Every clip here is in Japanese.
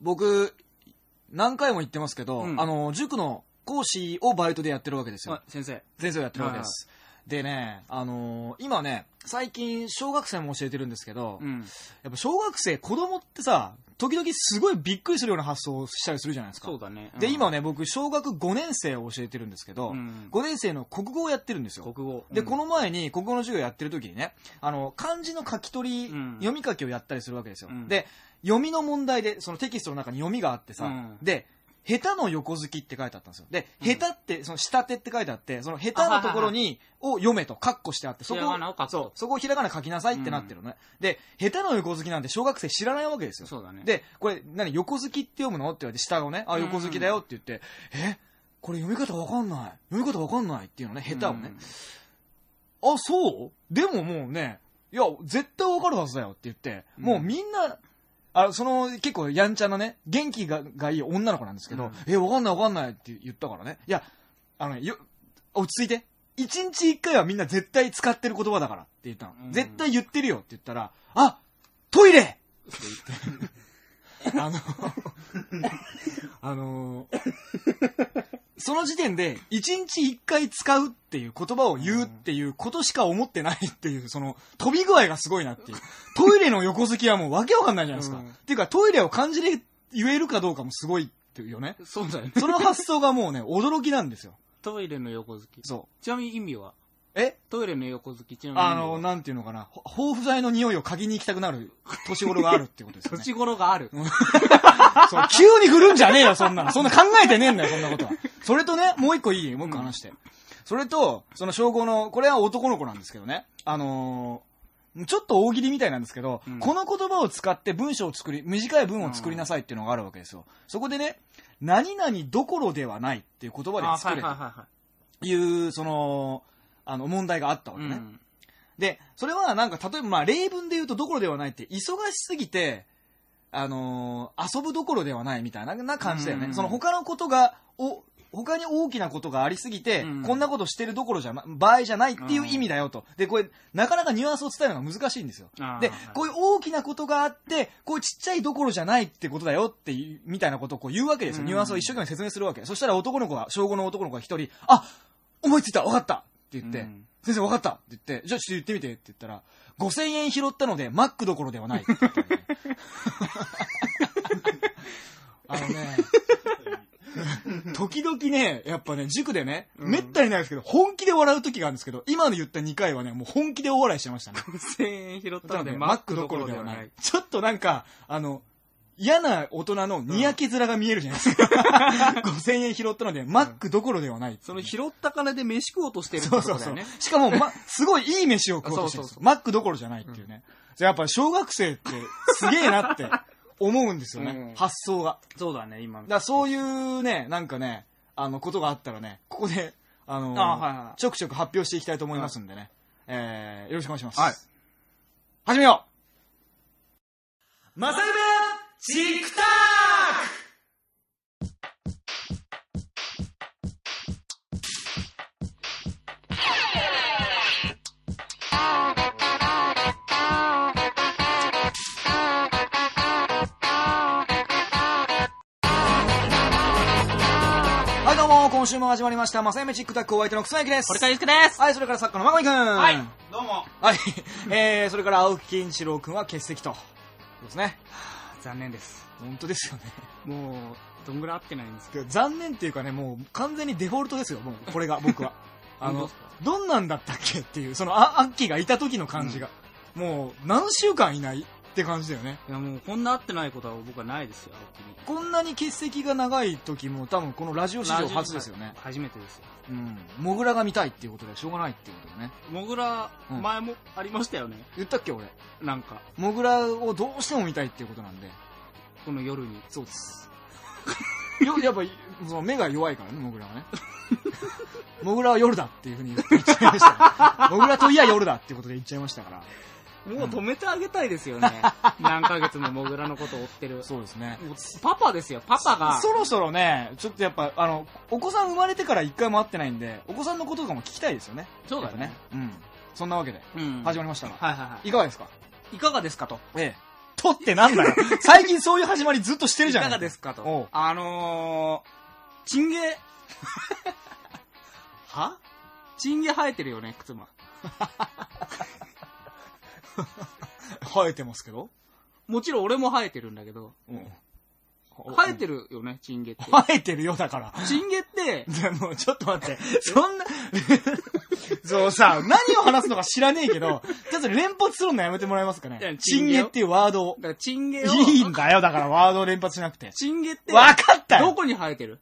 僕、何回も言ってますけど、うんあの、塾の講師をバイトでやってるわけですよあ。先生。先生をやってるわけです。でね、あのー今ね、最近小学生も教えてるんですけど、うん。やっぱ小学生、子供ってさ、時々すごいびっくりするような発想をしたりするじゃないですか。そうだね。で、今ね、ね、僕、小学5年生を教えてるんですけど、うん5年生の国語をやってるんですよ。国語。で、うんこの前に国語の授業やってる時にね、あの、漢字の書き取り、うん読み書きをやったりするわけですよ。うんで、読みの問題で、そのテキストの中に読みがあってさ、うんで、下手の横好きって書いてあったんですよ。で、うん下手って、その下手って書いてあって、その下手のところに、を読めと、カッコしてあって、そこひらがなを書を、くとそう、そこをひらがな書きなさいってなってるのね。で、下手の横好きなんて小学生知らないわけですよ。そうだね。、で、これ、何、横好きって読むの？って言われて、下をね、あ、横好きだよって言って、え？これ読み方わかんない。読み方わかんないっていうのね、下手をね。あ、そう？でももうね、いや、絶対わかるはずだよって言って、うんもうみんな、あその結構やんちゃなね、元気ががいい女の子なんですけど、うんえ、わかんないわかんないって言ったからね。いや、あのね、よ、落ち着いて。一日一回はみんな絶対使ってる言葉だからって言ったの。うん絶対言ってるよって言ったら、あトイレって言って。あの、あのその時点で、一日一回使うっていう言葉を言うっていうことしか思ってないっていう、その、飛び具合がすごいなっていう。トイレの横好きはもうわけわかんないじゃないですか。うんっていうか、トイレを漢字で言えるかどうかもすごいっていうよね。そうだよね。その発想がもうね、驚きなんですよ。トイレの横好き。そう。ちなみに意味は？え？トイレの横好き、ちなみに。あの、なんていうのかな、ほ防腐剤の匂いを嗅ぎに行きたくなる年頃があるってことですよね。年頃がある。そう、急に振るんじゃねえよ、そんなの。そんな考えてねえんだよ、そんなことは。それとね、もう一個いいもう一個話して。それと、その称号の、これは男の子なんですけどね。あのーちょっと大喜利みたいなんですけど、うんこの言葉を使って文章を作り、短い文を作りなさいっていうのがあるわけですよ。そこでね、何々どころではないっていう言葉あで作れという、その、あの、問題があったわい。けね。うんで、それはなんか、例えばまあ、例文で言うとどころではないって、忙しすぎて、あのー遊ぶどころではないみたいなな感じだよね。うんその他のことが、お、他に大きなことがありすぎて、うんこんなことしてるどころじゃな、場合じゃないっていう意味だよと。で、これ、なかなかニュアンスを伝えるのが難しいんですよ。でこういう大きなことがあって、こういうちっちゃいどころじゃないってことだよっていう、みたいなことをこう言うわけですよ。うんニュアンスを一生懸命説明するわけ。そしたら男の子が、小5の男の子が一人、あ思いついたわかったって言って、うん先生わかった？って言って、じゃあちょっと言ってみてって言ったら、5000円拾ったので、マックどころではないって言ったのねあのね、時々ね、やっぱね、塾でね、うんめったにないですけど、本気で笑う時があるんですけど、今の言った2回はね、もう本気で大笑いしてましたね。5000円拾ったので、ねマックどころではない。。ちょっとなんか、あの、嫌な大人のにやけ面が見えるじゃないですか。5000円拾ったので、マックどころではない。その拾った金で飯食おうとしてるってそうそうそう。しかも、ま、すごいいい飯を食おうとしてるんですそうそうそうマックどころじゃないっていうね。じゃあやっぱ小学生ってすげえなって思うんですよね。うん発想が。そうだね、今だからそういうね、なんかね、あの、ことがあったらね、ここで、あのあはいはいちょくちょく発表していきたいと思いますんでね。えー、よろしくお願いします。はい。始めようマサイベチクタはい、どうも、今週も始まりました、マサイメチックタックお相手の草薙です。堀川祐介ですはい、それから作家のまこみくん。はい、どうも。はい。えー、それから青木健一郎くんは欠席と。そうですね。残念です。本当ですよね。もう、どんぐらい会ってないんですけ残念っていうかね、もう完全にデフォルトですよ、もう、これが、僕は。あのどんなんだったっけっていう、その、あ、アッキーがいた時の感じが。もう、何週間いないって感じだよね。ど。いや、もう、こんな会ってないことは僕はないですよ。こんなに欠席が長い時も、多分このラジオ史上初ですよね。初めてですよ。うん。モグラが見たいっていうことでしょうがないっていうことでね。モグラ、うん前もありましたよね。言ったっけ、俺？なんか、モグラをどうしても見たいっていうことなんで。この夜に。そうです。よ、やっぱ、その目が弱いからね、モグラはね。モグラは夜だっていうふうに言っちゃいました。モグラといや夜だっていうことで言っちゃいましたから。もう止めてあげたいですよね。何ヶ月もモグラのことを追ってる。そうですね。パパですよ、パパが。そろそろね、ちょっとやっぱ、あの、お子さん生まれてから一回も会ってないんで、お子さんのこととかも聞きたいですよね。そうだねやっぱうん。そんなわけで、うん。始まりましたが、はいはいはいかがですか？い。いかがですかと。えとってなんだよ。最近そういう始まりずっとしてるじゃん。いかがですかと。あのー、チンゲ、は？チンゲ生えてるよね、靴間。生えてますけど？もちろん俺も生えてるんだけど、うん。生えてるよね、チンゲって。生えてるよ、だから。チンゲって、でも、ちょっと待って。そんな、そうさ、何を話すのか知らねえけど、ちょっと連発するのやめてもらえますかいやね。チンゲよチンゲっていうワードを。だからチンゲを、いいんだよ、だからワードを連発しなくて。チンゲって、わかったよどこに生えてる？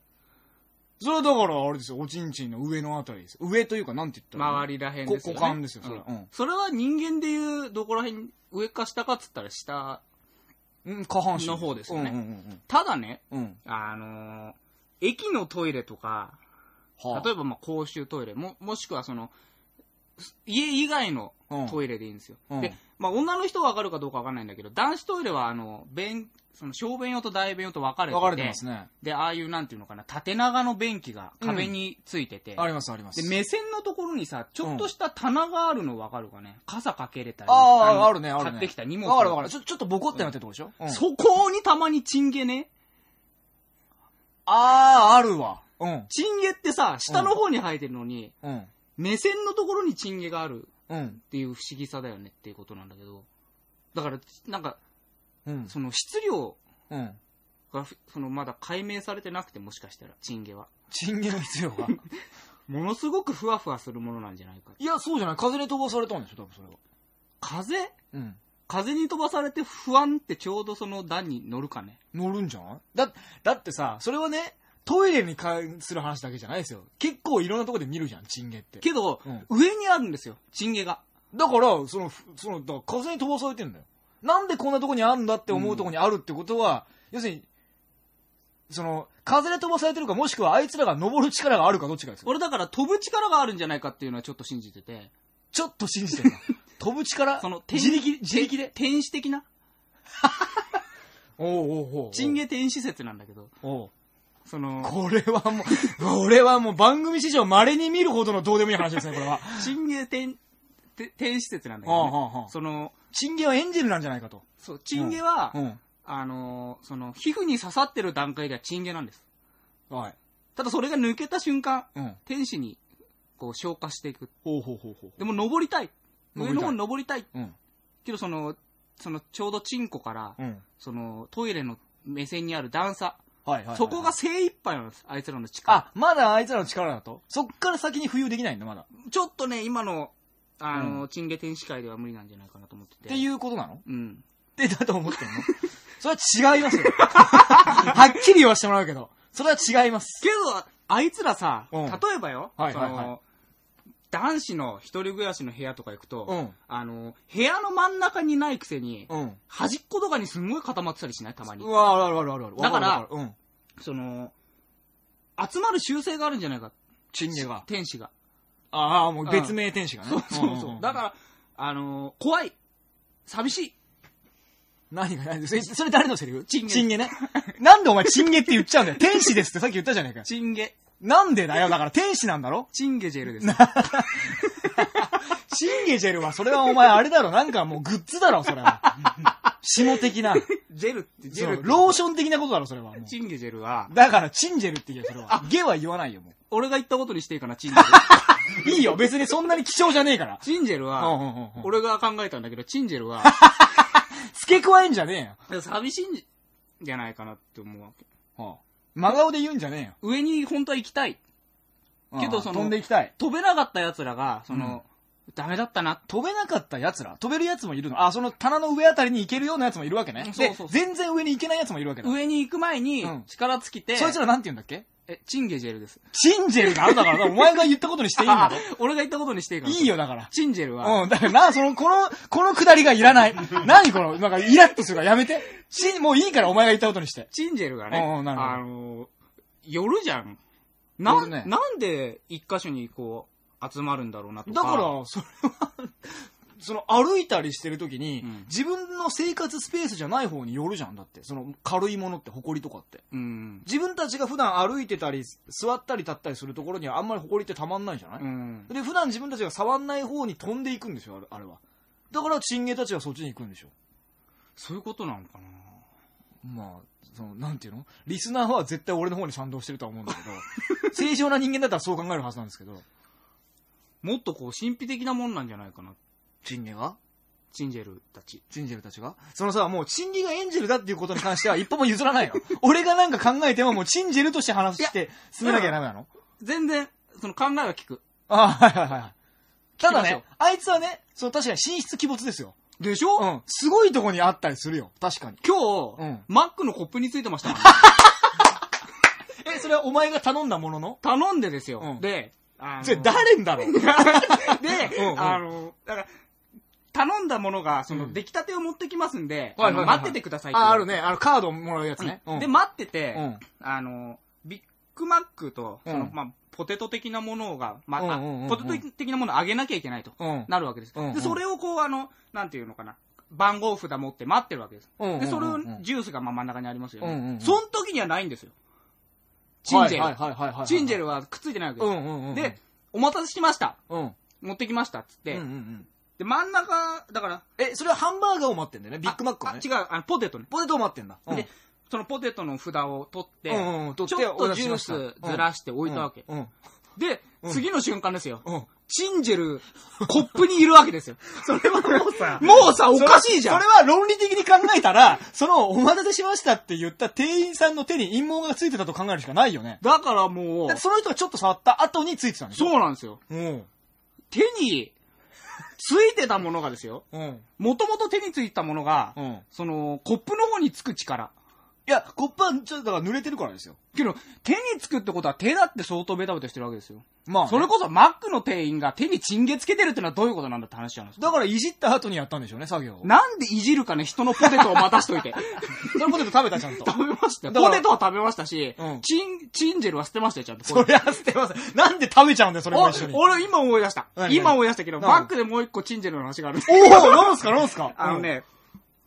それはだから、あれですよ、おちんちんの上のあたりです。上というか、なんて言ったらいい周りらへんですよ、ね。こ股間ですよそれうんうんそれは人間でいう、どこらへん、上か下かっつったら下。うん、下半身。の方ですよねうんうんただね、うんうん。うん。あのー駅のトイレとか、は例えばまあ公衆トイレも、もしくはその、家以外のトイレでいいんですよ。うんで、まあ女の人はわかるかどうかわかんないんだけど、男子トイレはあの、便、その小便用と大便用と分かれてて、分かれてますね。で、ああいうなんていうのかな、縦長の便器が壁についてて、あります、あります。で、目線のところにさ、ちょっとした棚があるの分かるかね？傘かけれたり。ああ、のあるね、あるね。買ってきた荷物。わかるわかる。ちょ、ちょっとボコってなってるとこでしょ？うんそこにたまにチンゲね？ああ、あるわ。うん。チンゲってさ、下の方に生えてるのに、うん。目線のところにチンゲがあるうん。っていう不思議さだよねっていうことなんだけど。だから、なんか、うん。その質量うん。がふ、そのまだ解明されてなくてもしかしたら、チンゲは。チンゲの必要が？ものすごくふわふわするものなんじゃないか。いや、そうじゃない。風で飛ばされたんでしょ、多分それは。風？うん。風に飛ばされて不安ってちょうどその段に乗るかね。乗るんじゃない？だ、だってさ、それはね、トイレに関する話だけじゃないですよ。結構いろんなとこで見るじゃん、チンゲって。けど、うん上にあるんですよ、チンゲが。だから、その、ふその、だから風に飛ばされてんだよ。なんでこんなとこにあるんだって思うとこにあるってことは、要するに、その、風で飛ばされてるか、もしくはあいつらが登る力があるかどっちかですよ。俺だから飛ぶ力があるんじゃないかっていうのはちょっと信じてて。ちょっと信じてるな。飛ぶ力？その、自力、自力で？天使的な？おうおうおうチンゲ天使説なんだけど、おうその、これはもう、これはもう番組史上稀に見るほどのどうでもいい話ですね、これは。チンゲ天、て天使説なんだけはあど、ね、はあはあその、チンゲはエンジェルなんじゃないかと。そう、チンゲは、うん。あのーその、皮膚に刺さってる段階ではチンゲなんです。はい。ただそれが抜けた瞬間、うん。天使に、こう、消化していく。ほうほうほうほう。でも登りたい。上の方に登りたい。うん。けどその、その、ちょうどチンコから、うん。その、トイレの目線にある段差。はいはいはい。そこが、精一杯なんです。あいつらの力。あ、まだあいつらの力だと？そっから先に浮遊できないんだ、まだ。っちょっとね、今の、あの、うチンゲ天使界では無理なんじゃないかなと思ってて。ていうことなの？うん。ってだと思ってんの？それは違いますよ。はっきり言わせてもらうけど。それは違います。けど、あいつらさ、うん例えばよ、はいはいはいその、男子の一人暮らしの部屋とか行くと、うんあの、部屋の真ん中にないくせに、うん。端っことかにすんごい固まってたりしない？たまにう。わ、あるあるあるある。だからわるわるうん。その、集まる習性があるんじゃないか。チンゲが。天使が。ああ、もう別名天使がね。そうそうそう。だから、あの怖い。寂しい。何が何でそれそれ誰のセリフ？チンゲチンゲね。なんでお前チンゲって言っちゃうんだよ。天使ですってさっき言ったじゃねえかよ。チンゲ。なんでだよ？だから天使なんだろ？チンゲジェルです。チンゲジェルは、それはお前あれだろ。なんかもうグッズだろ、それは。下的な。ジェルって、ジェルローション的なことだろ、それは。チンゲジェルは、だから、チンジェルって言うよ、それは。ゲは言わないよ、も俺が言ったことにしていいかな、チンジェル。う。いいよ、別にそんなに貴重じゃねえから。チンジェルうんうんは、うんうん。俺が考えたんだけど、チンジェルは、付け加えんじゃねえよ。寂しいんじゃないかなって思うわけ。はあ真顔で言うんじゃね上に本当は行きたい。えよ。けどその飛んでいきたい。飛べなかった奴らが、その、ダメだったな。飛べなかった奴ら？飛べる奴もいるの？あ、その棚の上あたりに行けるような奴もいるわけね。そうそうそうで、全然上に行けない奴もいるわけだ。上に行く前にうん、力尽きて、そいつらなんて言うんだっけ？え、チンゲジェルです。チンジェルがあるんだから、お前が言ったことにしていいんだ あろ。俺が言ったことにしていいかな。いいよ、だから。チンジェルは、うん、だからな、その、この、このくだりがいらない。何この、なんかイラッとするからやめて。し、もういいからお前が言ったことにして。チンジェルがね、うんうんなるほどあの、夜じゃん。な、夜ねなんで一箇所にこう、集まるんだろうなとか。だから、それは、その歩いたりしてる時に、うん。自分の生活スペースじゃない方に寄るじゃんだって。その軽いものって埃とかって。うん。自分たちが普段歩いてたり座ったり立ったりするところにはあんまり埃ってたまんないじゃない、うん。で普段自分たちが触んない方に飛んでいくんですよあれあれは。だからチンゲたちはそっちに行くんでしょ。そういうことなのかな。まあ、その、なんていうの？リスナーは絶対俺の方に賛同してるとは思うんだけど、正常な人間だったらそう考えるはずなんですけど、もっとこう、神秘的なもんなんじゃないかな。チンゲが？チンジェルたち。チンジェルたちが？そのさ、もうチンギがエンジェルだっていうことに関しては 一歩も譲らないの。俺がなんか考えてももうチンジェルとして話して進めなきゃダメなの？全然、その考えは聞く。あはいはいはい。ただね、あいつはね、そう確かに神出鬼没ですよ。でしょ、うん。すごいとこにあったりするよ。確かに。今日、うんマックのコップについてましたね え、それはお前が頼んだものの？頼んでですよ。うんで、あのそれ誰んだろう？で、うんうんあの、だから、頼んだものが、その、うん出来たてを持ってきますんで、はいはいはいはいあの待っててくださいってあ、あるね。あの、カードもらうやつね。うんで、待ってて、うんあの、ビッグマックと、その、うんまあ、ポテト的なものが、まあ、うんうんうんうんあポテト的なものをあげなきゃいけないと、うん。なるわけです。うんうんで、それをこう、あの、なんていうのかな、番号札持って待ってるわけです。うんうんうんうんで、それを、ジュースがまあ真ん中にありますよね。うんうんうんその時にはないんですよ。チンジェル。はいはいはいはいはい。チンジェルはくっついてないわけです。うんうんうん。で、、お待たせしました。うん。持ってきました。っつって、うんうんうん。で、真ん中、だから、え、それはハンバーガーを待ってんだよね。ビッグマックをね。あ違う、あの、ポテトね。ポテトを待ってんだ。うんで、そのポテトの札を取って、うんうんうん取ってちょっとジューお出ししましたスずらして置いたわけ。うん。で、うん次の瞬間ですよ。うん。チンジェル、コップにいるわけですよ。それはもうさ、もうさ、おかしいじゃんそれ。は論理的に考えたら、その、お待たせしましたって言った店員さんの手に陰謀がついてたと考えるしかないよね。だからもうだって、その人がちょっと触った後についてたんでしょそうなんですよ。うん。手に、ついてたものがですよ。うん。もともと手についたものが、うん。いその、コップの方につく力。や、コップはちょっとだから濡れてるからですよ。けど、手につくってことは手だって相当ベタベタしてるわけですよ。まあね、それこそマックの店員が手にチンゲつけてるってのはどういうことなんだって話なんですよ。だからいじった後にやったんでしょうね、作業を。なんでいじるかね、人のポテトを待たしといて。そのポテト食べたちゃんと。食べましたよ。だからポテトは食べましたし、うんチン、チンジェルは捨てましたよ、ちゃんと。そりゃ捨てます。なんで食べちゃうんだよ、それも一緒に。お俺今思い出した。何今思い出したけど、何？バックでもう一個チンジェルの話がある。おおなんすかなんすか？あの。ね、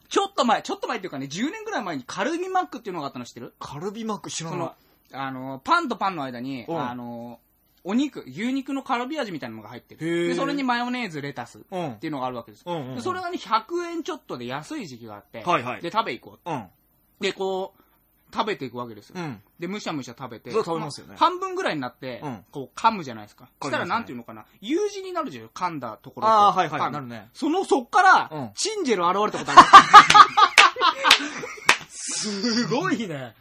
ちょっと前、ちょっと前っていうかね、10年ぐらい前にカルビマックっていうのがあったの知ってる？カルビマック知らその。、あの、パンとパンの間に、うんあの、お肉、牛肉のカルビ味みたいなのが入ってへる。ーで、それにマヨネーズ、レタスっうん。ていうのがあるわけです。うんうんうんで、それがね、100円ちょっとで安い時期があって、はいはいで、食べ行こうん。う。で、こう、食べていくわけですよ。うん。で、むしゃむしゃ食べて。そう食べますよねあ半分ぐらいになって、うんこう噛むじゃないですか。そしたらなんていうのかな、U 字になるじゃん、噛んだところと。ああ、はいはい。なるね。その、そっから、うんチンジェル現れたことある。すごいね。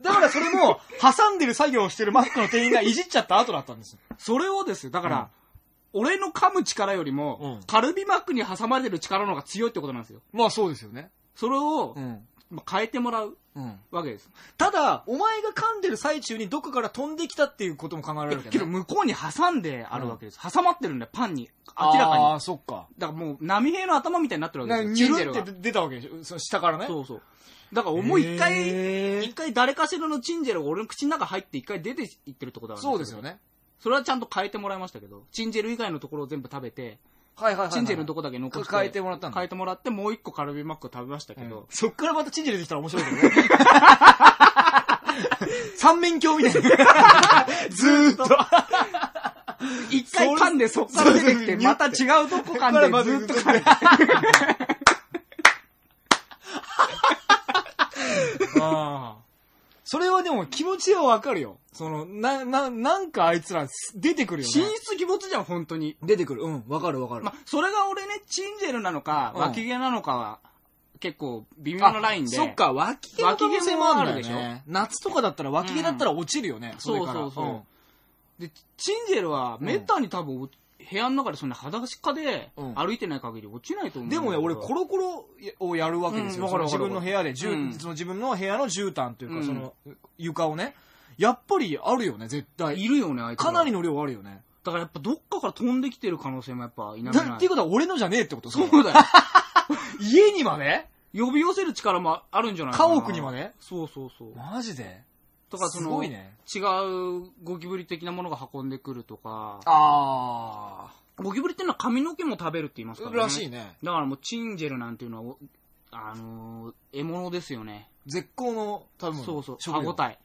だからそれも、挟んでる作業をしてるマックの店員がいじっちゃった後だったんですよ。それをですよ、だから、俺の噛む力よりも、うんカルビマックに挟まれてる力の方が強いってことなんですよ。まあそうですよね。それを、ん。まあ変えてもらううん。わけです。ただ、お前が噛んでる最中にどこから飛んできたっていうことも考えられるけけど向こうに挟んであるわけです。挟まってるんだよ、パンに。明らかに。ああ、そっか。だからもう、波平の頭みたいになってるわけですニュルって出たわけでしょ？その下からね。そうそう。だからもう一回、へー一回誰かしらのチンジェルが俺の口の中入って一回出ていってるってことだからそうですよ。ね。それはちゃんと変えてもらいましたけど、チンジェル以外のところを全部食べて、はいはいはいはい。チンジェルのとこだけ残して。変えてもらったんだ変えてもらって、もう一個カルビマックを食べましたけど、うんそっからまたチンジェルできたら面白いけどね。三面鏡みたいな。ずーっと。一回噛んでそっから出てきて、また違うとこ噛んでずっと噛んで。ああ。それはでも気持ちはわかるよ。その、な、な、なんかあいつら出てくるよね。進出鬼没じゃん、本当に。出てくる。うん、わかるわかる。まあ、それが俺ね、チンジェルなのか、うん脇毛なのかは、結構微妙なラインで。そっか、脇毛の可能性もあるんだよ脇毛もあるね。夏とかだったら脇毛だったら落ちるよね。そうれからそうそう。で、チンジェルは、めったに多分、部屋の中でそんな裸足でうん歩いてない限り落ちないと思うでもね、俺、コロコロをやるわけですよ。うんわかるその自分の部屋で、じゅううんその自分の部屋の絨毯というか、うんその、床をね。やっぱりあるよね、絶対。いるよね、あいつらかなりの量あるよね。だからやっぱどっかから飛んできてる可能性もやっぱ否めだない。っていうことは俺のじゃねえってこと？そうだよ。家にまで呼び寄せる力もあるんじゃないかな。家屋にまでそうそうそう。マジで？だからその、すごいね。違うゴキブリ的なものが運んでくるとか、あゴキブリっていうのは髪の毛も食べるって言いますからね。らしいね。だからもうチンジェルなんていうのはお、あのー獲物ですよね。絶好の食べ物。そうそう、歯応え。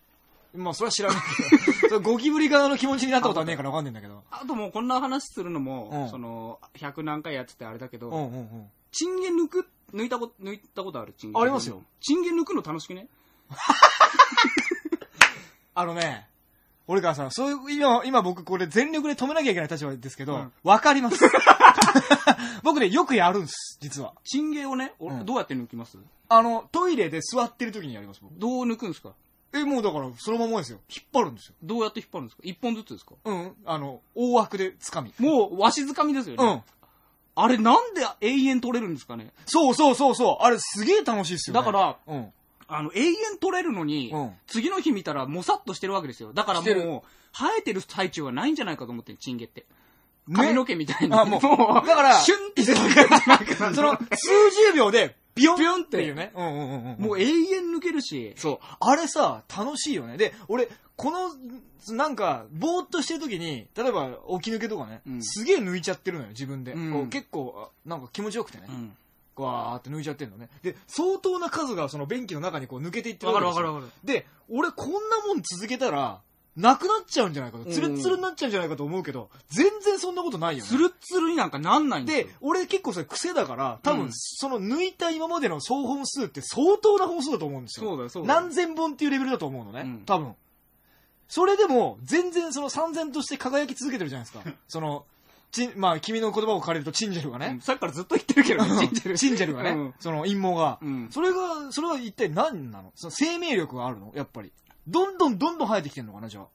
まあ、それは知らないけど。ゴキブリ側の気持ちになったことはねえからわかんないんだけど。あともうこんな話するのも、うんその、100何回やっててあれだけど、うんうんうん。チンゲ抜く、抜いたこと、抜いたことある？チンゲありますよ。チンゲ抜くの楽しくね？あのね、俺からさ、そういう、今、今僕これ全力で止めなきゃいけない立場ですけどうん、わ、かります。僕ね、よくやるんです、実は。チンゲをね、おうんどうやって抜きます？あの、トイレで座ってる時にやります、僕。どう抜くんですか？え、もうだから、そのままですよ。引っ張るんですよ。どうやって引っ張るんですか？一本ずつですか？うん。あの、大枠で掴み。もう、わしづかみですよね。うん。あれなんで永遠取れるんですかね？そうそうそうそう。あれすげえ楽しいですよ、ね。だから、うん。あの、永遠取れるのに、うん次の日見たらもさっとしてるわけですよ。だからしてるもう、生えてる最中はないんじゃないかと思ってる、チンゲって。ね髪の毛みたいに。あもう だからシュンってしてるんじゃなその、数十秒で、ビヨンビヨンっていうね。うんうんうんうん。もう永遠抜けるし、そう。あれさ、楽しいよね。で、俺、この、なんか、ぼーっとしてる時に、例えば、起き抜けとかね、うんすげえ抜いちゃってるのよ、自分で。うんこう結構、あなんか気持ちよくてね。うん。わーって抜いちゃってるのね。で、相当な数がその便器の中にこう抜けていってるわけですよわかるわかる。で、俺こんなもん続けたら、なくなっちゃうんじゃないかと。うんツルッツルになっちゃうんじゃないかと思うけど、全然そんなことないよね。ツルッツルになんかなんないんで俺結構それ癖だから、多分、うんその抜いた今までの総本数って相当な本数だと思うんですよ。そうだよ、そうだよ。何千本っていうレベルだと思うのね、うん多分。それでも、全然その三千として輝き続けてるじゃないですか。その、ちん、まあ、君の言葉を借りるとチンジェルがうんね。さっきからずっと言ってるけどね、チンジェル。チンジェルがね、うんその陰謀が。うん。それが、それは一体何なの？その生命力があるの？やっぱり。どんどんどんどん生えてきてんのかなじゃあ。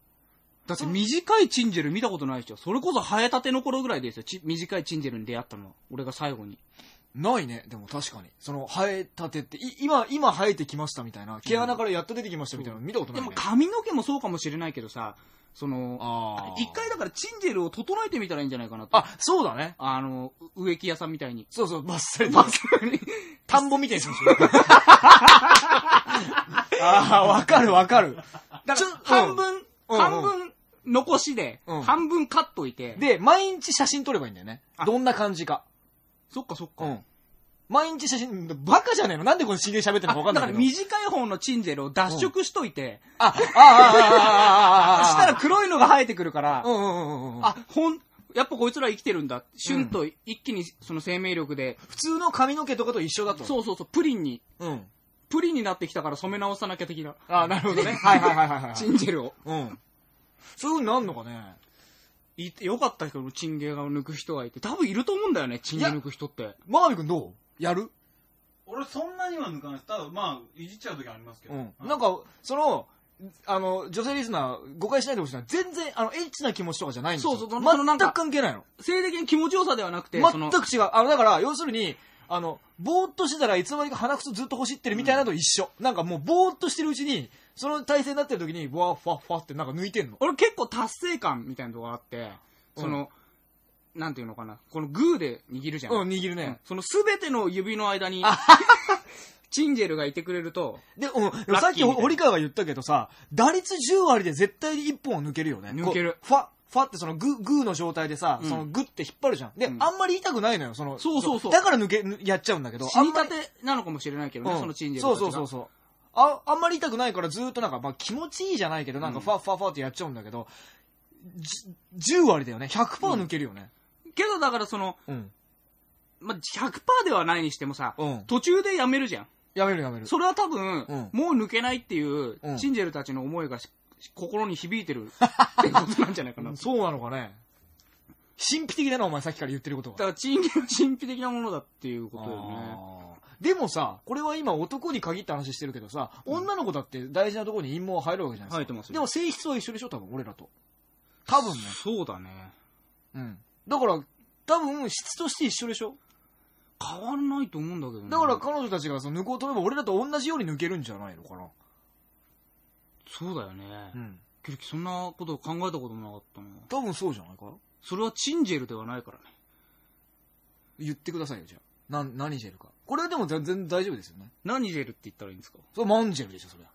だって短いチンジェル見たことないでしょ。それこそ生えたての頃ぐらいですよ。ち短いチンジェルに出会ったのは。俺が最後に。ないね。でも確かに。その、生えたてって、い今、今生えてきましたみたいな。毛穴からやっと出てきましたみたいなの見たことないね。でも髪の毛もそうかもしれないけどさ、その、一回だからチンジェルを整えてみたらいいんじゃないかなと。あ、そうだね。あの、う植木屋さんみたいに。そうそう、バッサリ。まさに。田んぼみたいにしましょう。ああ、わかるわかる。だから半分、うん半分残しで、うん半分カットいて。で、毎日写真撮ればいいんだよね。あどんな感じか。そっかそっか。うん。毎日写真、バカじゃねえの？なんでこの CD で喋ってるのかわかんだからないけど。短い方のチンジェルを脱色しといて、あ、ああ、ああ、ああ。したら黒いのが生えてくるから、うんうんうんうん。あ、ほん、やっぱこいつら生きてるんだ。シュンと一気にその生命力で、普通の髪の毛とかと一緒だと。そうそうそう、プリンに、う。うん。プリンになってきたから染め直さなきゃ的な。あなるほどね。はいはいはいはいはい。チンジェルを。うん。そういう風になんのかね。いてよかったけど、チンゲが抜く人がいて。多分いると思うんだよね、チンゲ抜く人って。真上くんどう？やる？俺そんなには抜かないです。ただまあ、いじっちゃう時ありますけど。うん。はいなんか、その、あの、女性リスナー、誤解しないでほしいの？は、全然、あの、エッチな気持ちとかじゃないんですよ。そうそうそのなんか全く関係ないの。性的に気持ちよさではなくて、その全く違う。あの、だから、要するに、あの、ぼーっとしてたらいつの間にか鼻くそずっと走ってるみたいなのと一緒。なんかもう、ぼーっとしてるうちに、その体勢になってる時に、ブワーファッファってなんか抜いてんの？俺結構達成感みたいなとこがあって、その、なんていうのかな、このグーで握るじゃん。うん、握るうんね。そのすべての指の間に、チンジェルがいてくれると、で、うん、さっき堀川が言ったけどさ、打率10割で絶対に1本を抜けるよね。抜けるファ、ファってそのグー、グーの状態でさ、うんそのグって引っ張るじゃん。で、うんあんまり痛くないのよ、その。そうそうそうだから抜け、ぬやっちゃうんだけど。死にたてなのかもしれないけどね、うんそのチンジェルそうそうそうそう。あ、あんまり痛くないからずーっとなんか、まあ気持ちいいじゃないけど、なんかうんファッファッファってやっちゃうんだけど、じ10割だよね。100%抜けるよね。けどだからその、うん。まあ、100%ではないにしてもさ、うん。途中でやめるじゃん。やめるやめる。それは多分、うんもう抜けないっていう、うんチンジェルたちの思いがし心に響いてるってことなんじゃないかな。だ そうなのかね。神秘的だな、お前さっきから言ってることが。からチンゲは神秘的なものだっていうことよね。でもさ、これは今男に限った話してるけどさ、女の子だって大事なところに陰謀入るわけじゃないですか。入ってますよでも性質は一緒でしょ、多分、俺らと。多分ね。そうだね。うん。だから、多分質として一緒でしょ変わらないと思うんだけどね。だから彼女たちがその抜こうと思えば俺らと同じように抜けるんじゃないのかな。そうだよね。うん。キルキそんなこと考えたこともなかったな。多分そうじゃないかそれはチンジェルではないからね。言ってくださいよ、じゃあ。な、何ジェルか。これはでも全然大丈夫ですよね。何ジェルって言ったらいいんですか？それマンジェルでしょ、それは。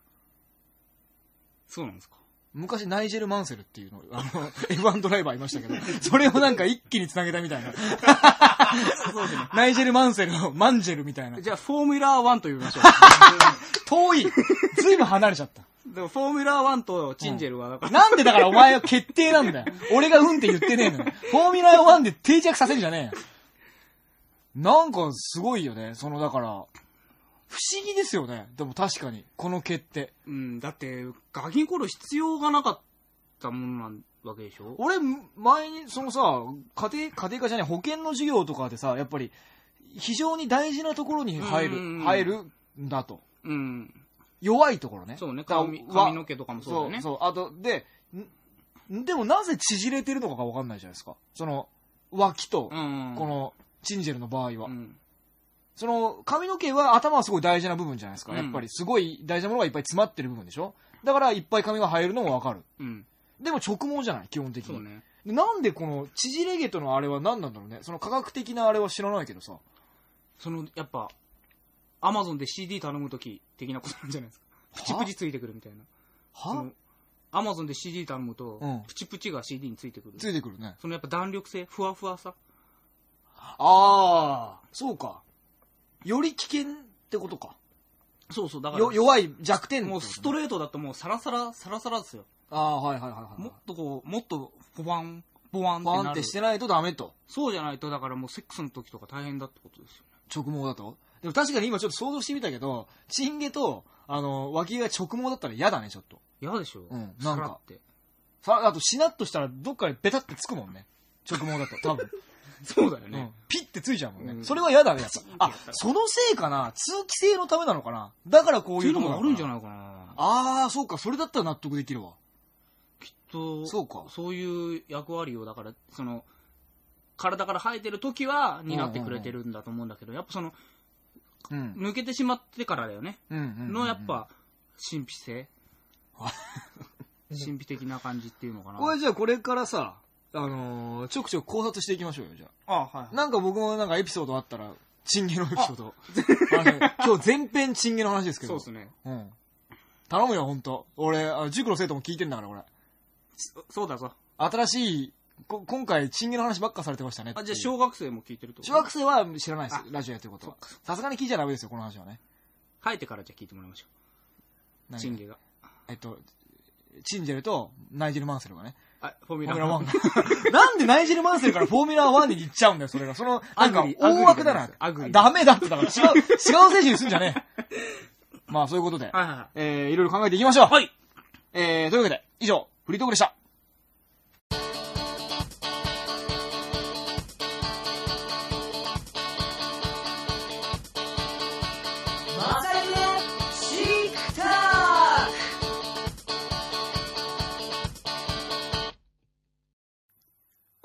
そうなんですか？昔ナイジェル・マンセルっていうの、あの、F1 ドライバーいましたけど、それをなんか一気に繋げたみたいな。ナイジェル・マンセルのマンジェルみたいな。じゃあ、フォーミュラー1と呼びましょ遠いずいぶん離れちゃった。う。でも、フォーミュラー1とチンジェルは、だから、なんでだからお前は決定なんだよ。俺がうんって言ってねえのよ。フォーミュラー1で定着させんじゃねえよ。なんかすごいよね。その、だから、不思議ですよね。でも確かに、この毛って。うん、だって、ガキンコロ必要がなかったものなんわけでしょ？俺、前に、そのさ、家庭、家庭科じゃない、保険の授業とかでさ、やっぱり、非常に大事なところに入うんうんうる、ん入るんだと。うん。弱いところね。そうね、髪わ髪の毛とかもそうだよね。そう、あと、で、んでもなぜ縮れてるのかがわかんないじゃないですか。その、脇と、うん。この、チンジェルの場合は。うん、その、髪の毛は頭はすごい大事な部分じゃないですか。うんやっぱりすごい大事なものがいっぱい詰まってる部分でしょだからいっぱい髪が生えるのもわかる。うん。でも直毛じゃない基本的に。そうね。でなんでこの縮れ毛とのあれは何なんだろうねその科学的なあれは知らないけどさ。その、やっぱ、アマゾンで CD 頼むとき的なことなんじゃないですか。プチプチついてくるみたいな。そはのアマゾンで CD 頼むと、うんプチプチが CD についてくる。ついてくるね。そのやっぱ弾力性、ふわふわさ。ああ、そうか。より危険ってことか。そうそう、だから、よ弱い弱点もうストレートだともうサラサラ、サラサラですよ。ああ、はいはいはいはい。もっとこう、もっと、ボワン、ボワンってパンなる。ってしてないとダメと。そうじゃないと、だからもうセックスの時とか大変だってことですよね。直毛だと？でも確かに今ちょっと想像してみたけど、チン毛と、あの、脇毛が直毛だったら嫌だね、ちょっと。嫌でしょうんなんかって。さあと、しなっとしたらどっかにベタってつくもんね。直毛だと、多分。そうだよねうん。ピッてついちゃうもんね。うんそれは嫌だね。あそのせいかな通気性のためなのかなだからこういううのもあるんじゃいないかな。ああ、そうか、それだったら納得できるわ。と、そうかそういう役割を、だから、その、体から生えてる時は担ってくれてるんだと思うんだけど、やっぱその、うん。抜けてしまってからだよね。うんうんうんうんの、やっ。ぱ、神秘性。神秘的な感じっていうのかな。これじゃあこれからさ、あのーちょくちょく考察していきましょうよ、じゃあ。あ、はい。なんか僕もなんかエピソードあったら、チンゲのエピソード。あ の今日全編チンゲの話ですけど。そうですね。うん。頼むよ、ほんと。俺、あの塾の生徒も聞いてんだから、俺。そそうだぞ。新しい、こ今回、チンゲの話ばっかされてましたねってあ。じゃあ小学生も聞いてると？小学生は知らないですあ。ラジオやってることは。さすがに聞いちゃダメですよ、この話はね。生えてからじゃあ聞いてもらいましょう。何チンゲが。えっと、チンジェルとナイジェル・マンセルがね。あ、フォーミュラーミュラ1が。なんでナイジェル・マンセルからフォーミュラー1に行っちゃうんだよ、それが。その、なんか大枠だなアグリ。ダメだって、だから違う、違う選手にすんじゃねえ。まあ、そういうことで、はいはいはい。えー、いろいろ考えていきましょう。はい。えー、というわけで、以上、フリートークでした。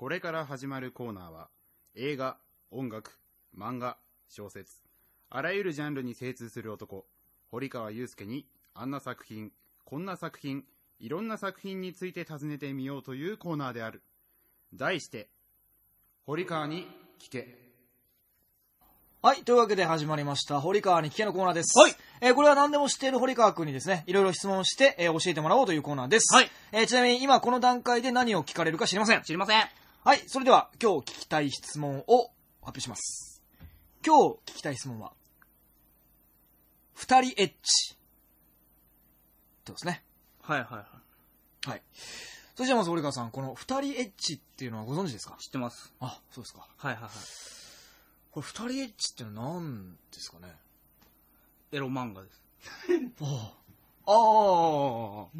これから始まるコーナーは、映画、音楽、漫画、小説、あらゆるジャンルに精通する男、堀川祐介に、あんな作品、こんな作品、いろんな作品について尋ねてみようというコーナーである。題して、堀川に聞け。はい。というわけで始まりました、堀川に聞けのコーナーです。はい。えーこれは何でも知っている堀川くんにですね、いろいろ質問して、えー教えてもらおうというコーナーです。はい。えーちなみに今この段階で何を聞かれるか知りません。知りません。はい。それでは今日聞きたい質問を発表します。今日聞きたい質問は、二人エッチ。とですね。はいはいはい。はい。それじゃあまず堀川さん、この二人エッチっていうのはご存知ですか？知ってます。あ、そうですか。はいはいはい。これ二人エッチってのは何ですかね？エロ漫画です。ああ、ああ、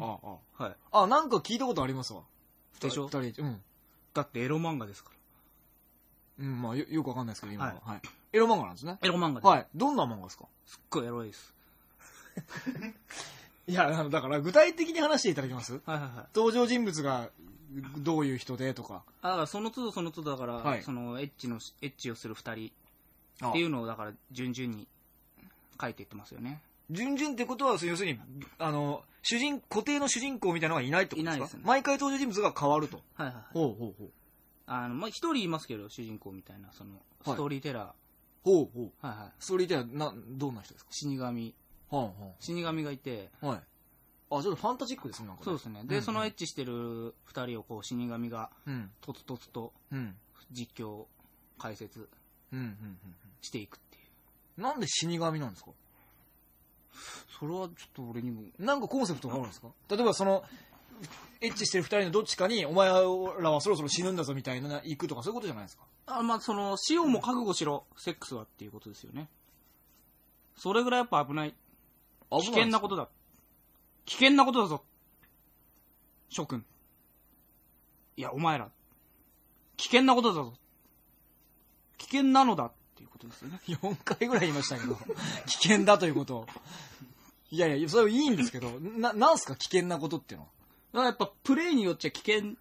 ああ、はい。ああ、なんか聞いたことありますわ。でしょ？二人エッチ。うん。だってエロ漫画ですか？ら。うん、まあよよくわかんないですけど、今は。ははい。エロ漫画なんですね。エロ漫画です。はい。どんな漫画ですか？すっごいエロいです。いや、あのだから具体的に話していただけます？はいはいはい。登場人物がどういう人でとか。あだからその都度その都度だから、はいそのエッチの、エッチをする二人っていうのをだから順々に書いていってますよね。順々ってことは、要するに、あの、主人、固定の主人公みたいなのがいないってことですか？いないですね毎回登場人物が変わると。はいはいはい。ほうほうほう。あの、まあ、一人いますけど、主人公みたいな、その、ストーリーテラほうほう。ー。はいはい。ストーリーテラー、な、どんな人ですか？死神。はんは死神がいて、ん。はい。あ、ちょっとファンタジックですね、なんか、そうですね。で、うんうんそのエッチしてる二人をこう、死神が、うん。とつとつとうん。実況、解説うん。うん。うんしていくっていう。うん。なんで死神なんですか？それはちょっと俺にも、なんかコンセプトがあるんですか？例えばその、エッチしてる二人のどっちかに、お前らはそろそろ死ぬんだぞみたいな、行くとかそういうことじゃないですか？あまあ、その、死をも覚悟しろ、セックスはっていうことですよね。それぐらいやっぱ危ない。危険なことだ。だ。危険なことだぞ。諸君。いや、お前ら。危険なことだぞ。危険なのだことですよね。4回ぐらい言いましたけど、危険だということを。いやいや、それはいいんですけど、な、なんすか危険なことっていうのだからやっぱプレイによっちゃ危険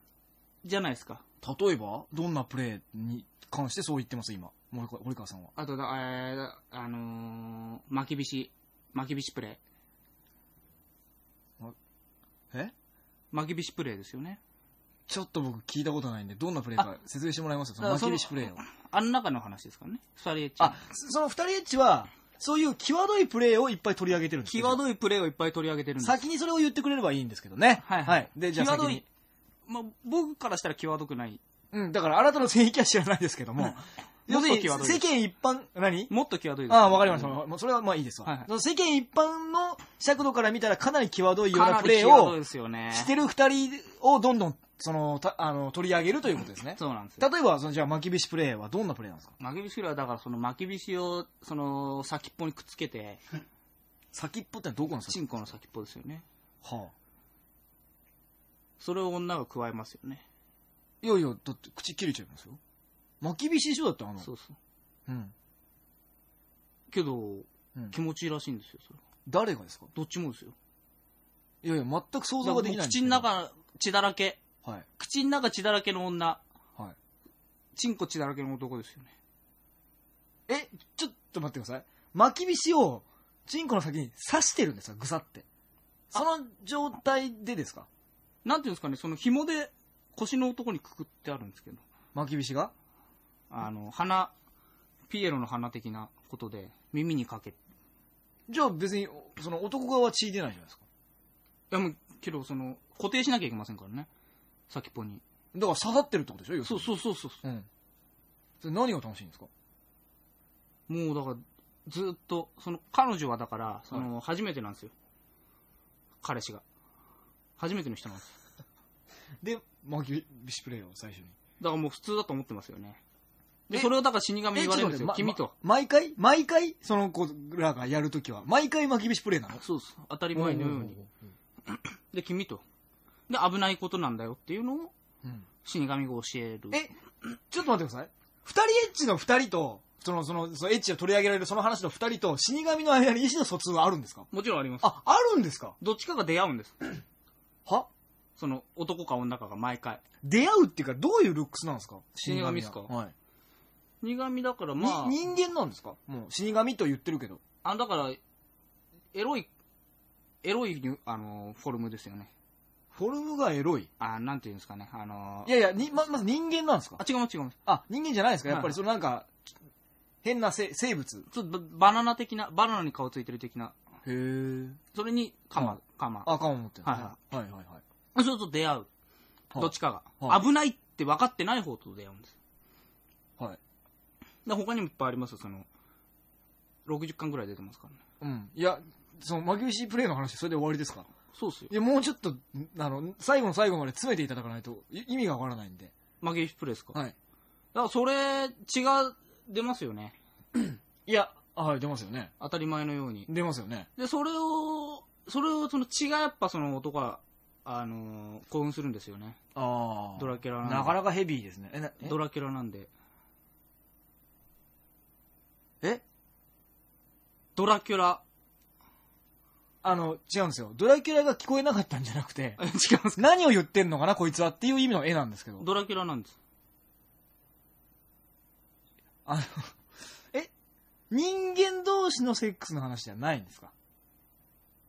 じゃないですか。は。例えばどんなプレーに関してそう言ってます、今。森川森川さんは。あとだ、えー、あのー、巻き菱、巻き菱プレイ。え？巻き菱プレイですよね。ちょっと僕聞いたことないんで、どんなプレーか説明してもらえますその巻きだからその菱プレーを。あの中の話ですからね。エッチ。あ、その二人エッチは、そういう際どいプレーをいっぱい取り上げてるんです際どいプレイをいっぱい取り上げてるんです。先にそれを言ってくれればいいんですけどね。はいはいで、じゃあ先に際どい。まあ、僕からしたら際どくない。うん、だからあなたの性域は知らないですけども。要するに、もっと際ど間一般、何？もっと際どいです。ああ、わかりました。もうそれはまあいいですわ。はいはいその世間一般の尺度から見たらかなり際どいようかななプレーをり際どいですよね。してる二人をどんどん、その、たあの、取り上げるということですね。そうなんですよ。例えば、その、じゃあ、巻き菱プレーはどんなプレーなんですか巻き菱プレイはだからその巻き菱を、その先っぽにくっつけて、先っぽってどこの先？チンコの先っぽですよね。はあ。それを女が加えますよね。いやいや、だって口切れちゃいますよ。巻き菱でしょ？だってあの。そうそう。うん。けど、うん気持ちいいらしいんですよ、それ。誰がですか？どっちもですよ。いやいや、全く想像ができないんですけどの中血だらけ。はい。口の中血だらけの女。はい。チンコ血だらけの男ですよね。え、ちょっと待ってください。巻き菱を、チンコの先に刺してるんですか？ぐさって。その状態でですか？なんていうんですかね、その紐で腰の男にくくってあるんですけど、巻き菱が？あの、鼻、ピエロの鼻的なことで耳にかけて。じゃあ別に、その男側は血出ないじゃないですか。いやもう、けどその、固定しなきゃいけませんからね。先っぽに。だから刺さってるってことでしょ？そうそうそうそう。うん。それ何が楽しいんですか？もうだから、ずっと、その、彼女はだから、その、初めてなんですよ。彼氏が。初めての人なんですよ。で、巻き菱プレイを最初に。だからもう普通だと思ってますよね。で、え？それをだから死神に言われるんですよ。君と。毎回？毎回？その子らがやるときは、毎回巻き菱プレイなの？そうです。当たり前のように。で、君と。で、危ないことなんだよっていうのをうん死神が教える。え、ちょっと待ってください。二人エッチの二人と、その、その、そのエッチを取り上げられるその話の二人と死神の間に意思の疎通はあるんですか？もちろんあります。あ、あるんですか？どっちかが出会うんです。は？その、男か女かが毎回。出会うっていうか、どういうルックスなんですか？死神ですか？ははい。死神だからまあ、に人間なんですか？もう死神と言ってるけど。あ、だから、エロい、エロいに、あの、フォルムですよね。フォルムがエロい。あ、なんていうんですかね。あのい、やいや、にま、まず人間なんですか？あ、違う違う。あ、人間じゃないですか？やっぱりはいそのなんか、変なせ生物。ちょっとババナナ的な、バナナに顔ついてる的な。へえ。それに、カマはい、カマ。あ、かも持ってる、はいはいはいはい。そうすると出会う。はいどっちかが。はい危ないって分かってない方と出会うんです。はい。で他にもいっぱいありますよその、60巻ぐらい出てますからね。うん。いや、その、巻き牛プレイの話、それで終わりですか？そうっすよい。や、もうちょっと、んあの、最後の最後まで詰めていただかないと、い意味がわからないんで。マゲフプレイですか？はい。だからそれ、違う、出ますよね。いや、あはい、出ますよね。当たり前のように。出ますよね。で、それを、それを、その血がやっぱその男は、あのー興奮するんですよね。ああ。ドラキュラなんでなかなかヘビーですね。え、な、え？ドラキュラなんで。え？ドラキュラ。あの、違うんですよ。ドラキュラが聞こえなかったんじゃなくて、違いますか？何を言ってんのかな、こいつはっていう意味の絵なんですけど。ドラキュラなんです。あの、え人間同士のセックスの話じゃないんですか？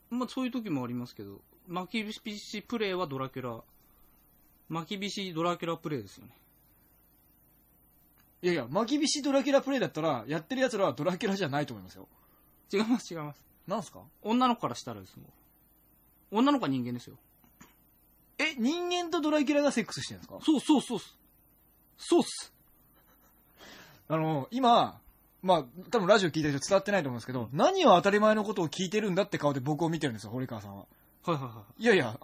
まあそういう時もありますけど、巻きビシプレイはドラキュラ。巻きビシドラキュラプレイですよね。いやいや、巻き菱ドラキュラプレイだったら、やってる奴らはドラキュラじゃないと思いますよ。違います違います。なんすか？女の子からしたらですもん。女の子は人間ですよ。え、人間とドラキュラがセックスしてるんですか？そうそうそうっす。そうっす。あの、今、まあ、多分ラジオ聞いた人伝わってないと思うんですけど、何を当たり前のことを聞いてるんだって顔で僕を見てるんですよ、堀川さんは。はいはいはい。いやいや、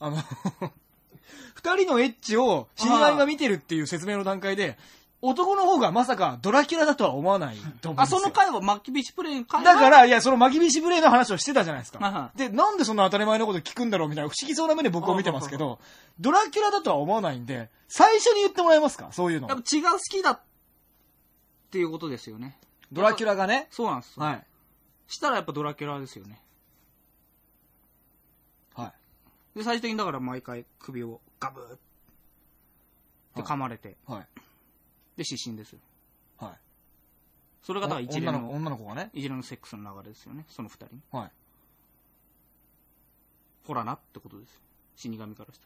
あの、二人のエッチを死神が見てるっていう説明の段階で、男の方がまさかドラキュラだとは思わないと思うんあ、ですよ。その回はマッキビシプレイの回はだから、いや、そのマキビシブレイの話をしてたじゃないですか。はいはで、なんでそんな当たり前のこと聞くんだろうみたいな不思議そうな目で僕を見てますけど、ドラキュラだとは思わないんで、最初に言ってもらえますか？そういうのやっ。ぱ血が好きだっていうことですよね。ドラキュラがね。そうなんですよ。はい。したらやっぱドラキュラですよね。はい。で、最終的にだから毎回首をガブーって噛まれて、はい。で、失神ですよ。はい。それがだから一連女の女の子がね。一連のセックスの流れですよね。その二人に。はい。ほらなってことですよ。死神からし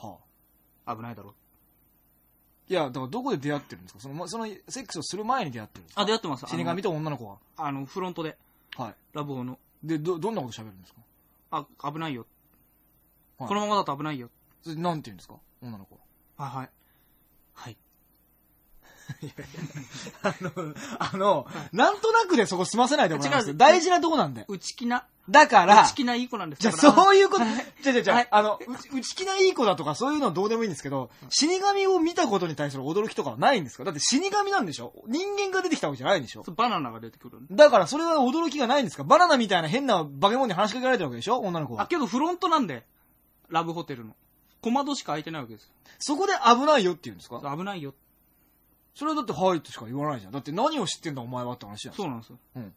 たはあ。ら。危ないだろ。いや、だからどこで出会ってるんですか？その、まその、セックスをする前に出会ってるんですか？あ、出会ってます。死神と女の子あの、フロントで、が。はい。ラブホの、で、ど、どんなこと喋るんですか？あ、危ないよ。はいこのままだと危ないよ。それなんて言うんですか？女の子は。はいはい。はい。あの、あの、なんとなくでそこ済ませないでもらいます違う大事なとこなんで。内気な、だから、内気ないい子なんです。じゃあそういうこと、はいじゃあじゃあじゃあの、うち内気ないい子だとかそういうのはどうでもいいんですけど、死神を見たことに対する驚きとかはないんですか？だって死神なんでしょ？人間が出てきたわけじゃないんでしょ？バナナが出てくるだからそれは驚きがないんですか？バナナみたいな変な化け物に話しかけられてるわけでしょ？女の子あ、は。けどフロントなんで、ラブホテルの。小窓しか開いてないわけです。そこで危ないよって言うんですか？危ないよ。それはだってはいとしか言わないじゃん。だって何を知ってんだお前はって話じゃん。そうなんですよ。うん。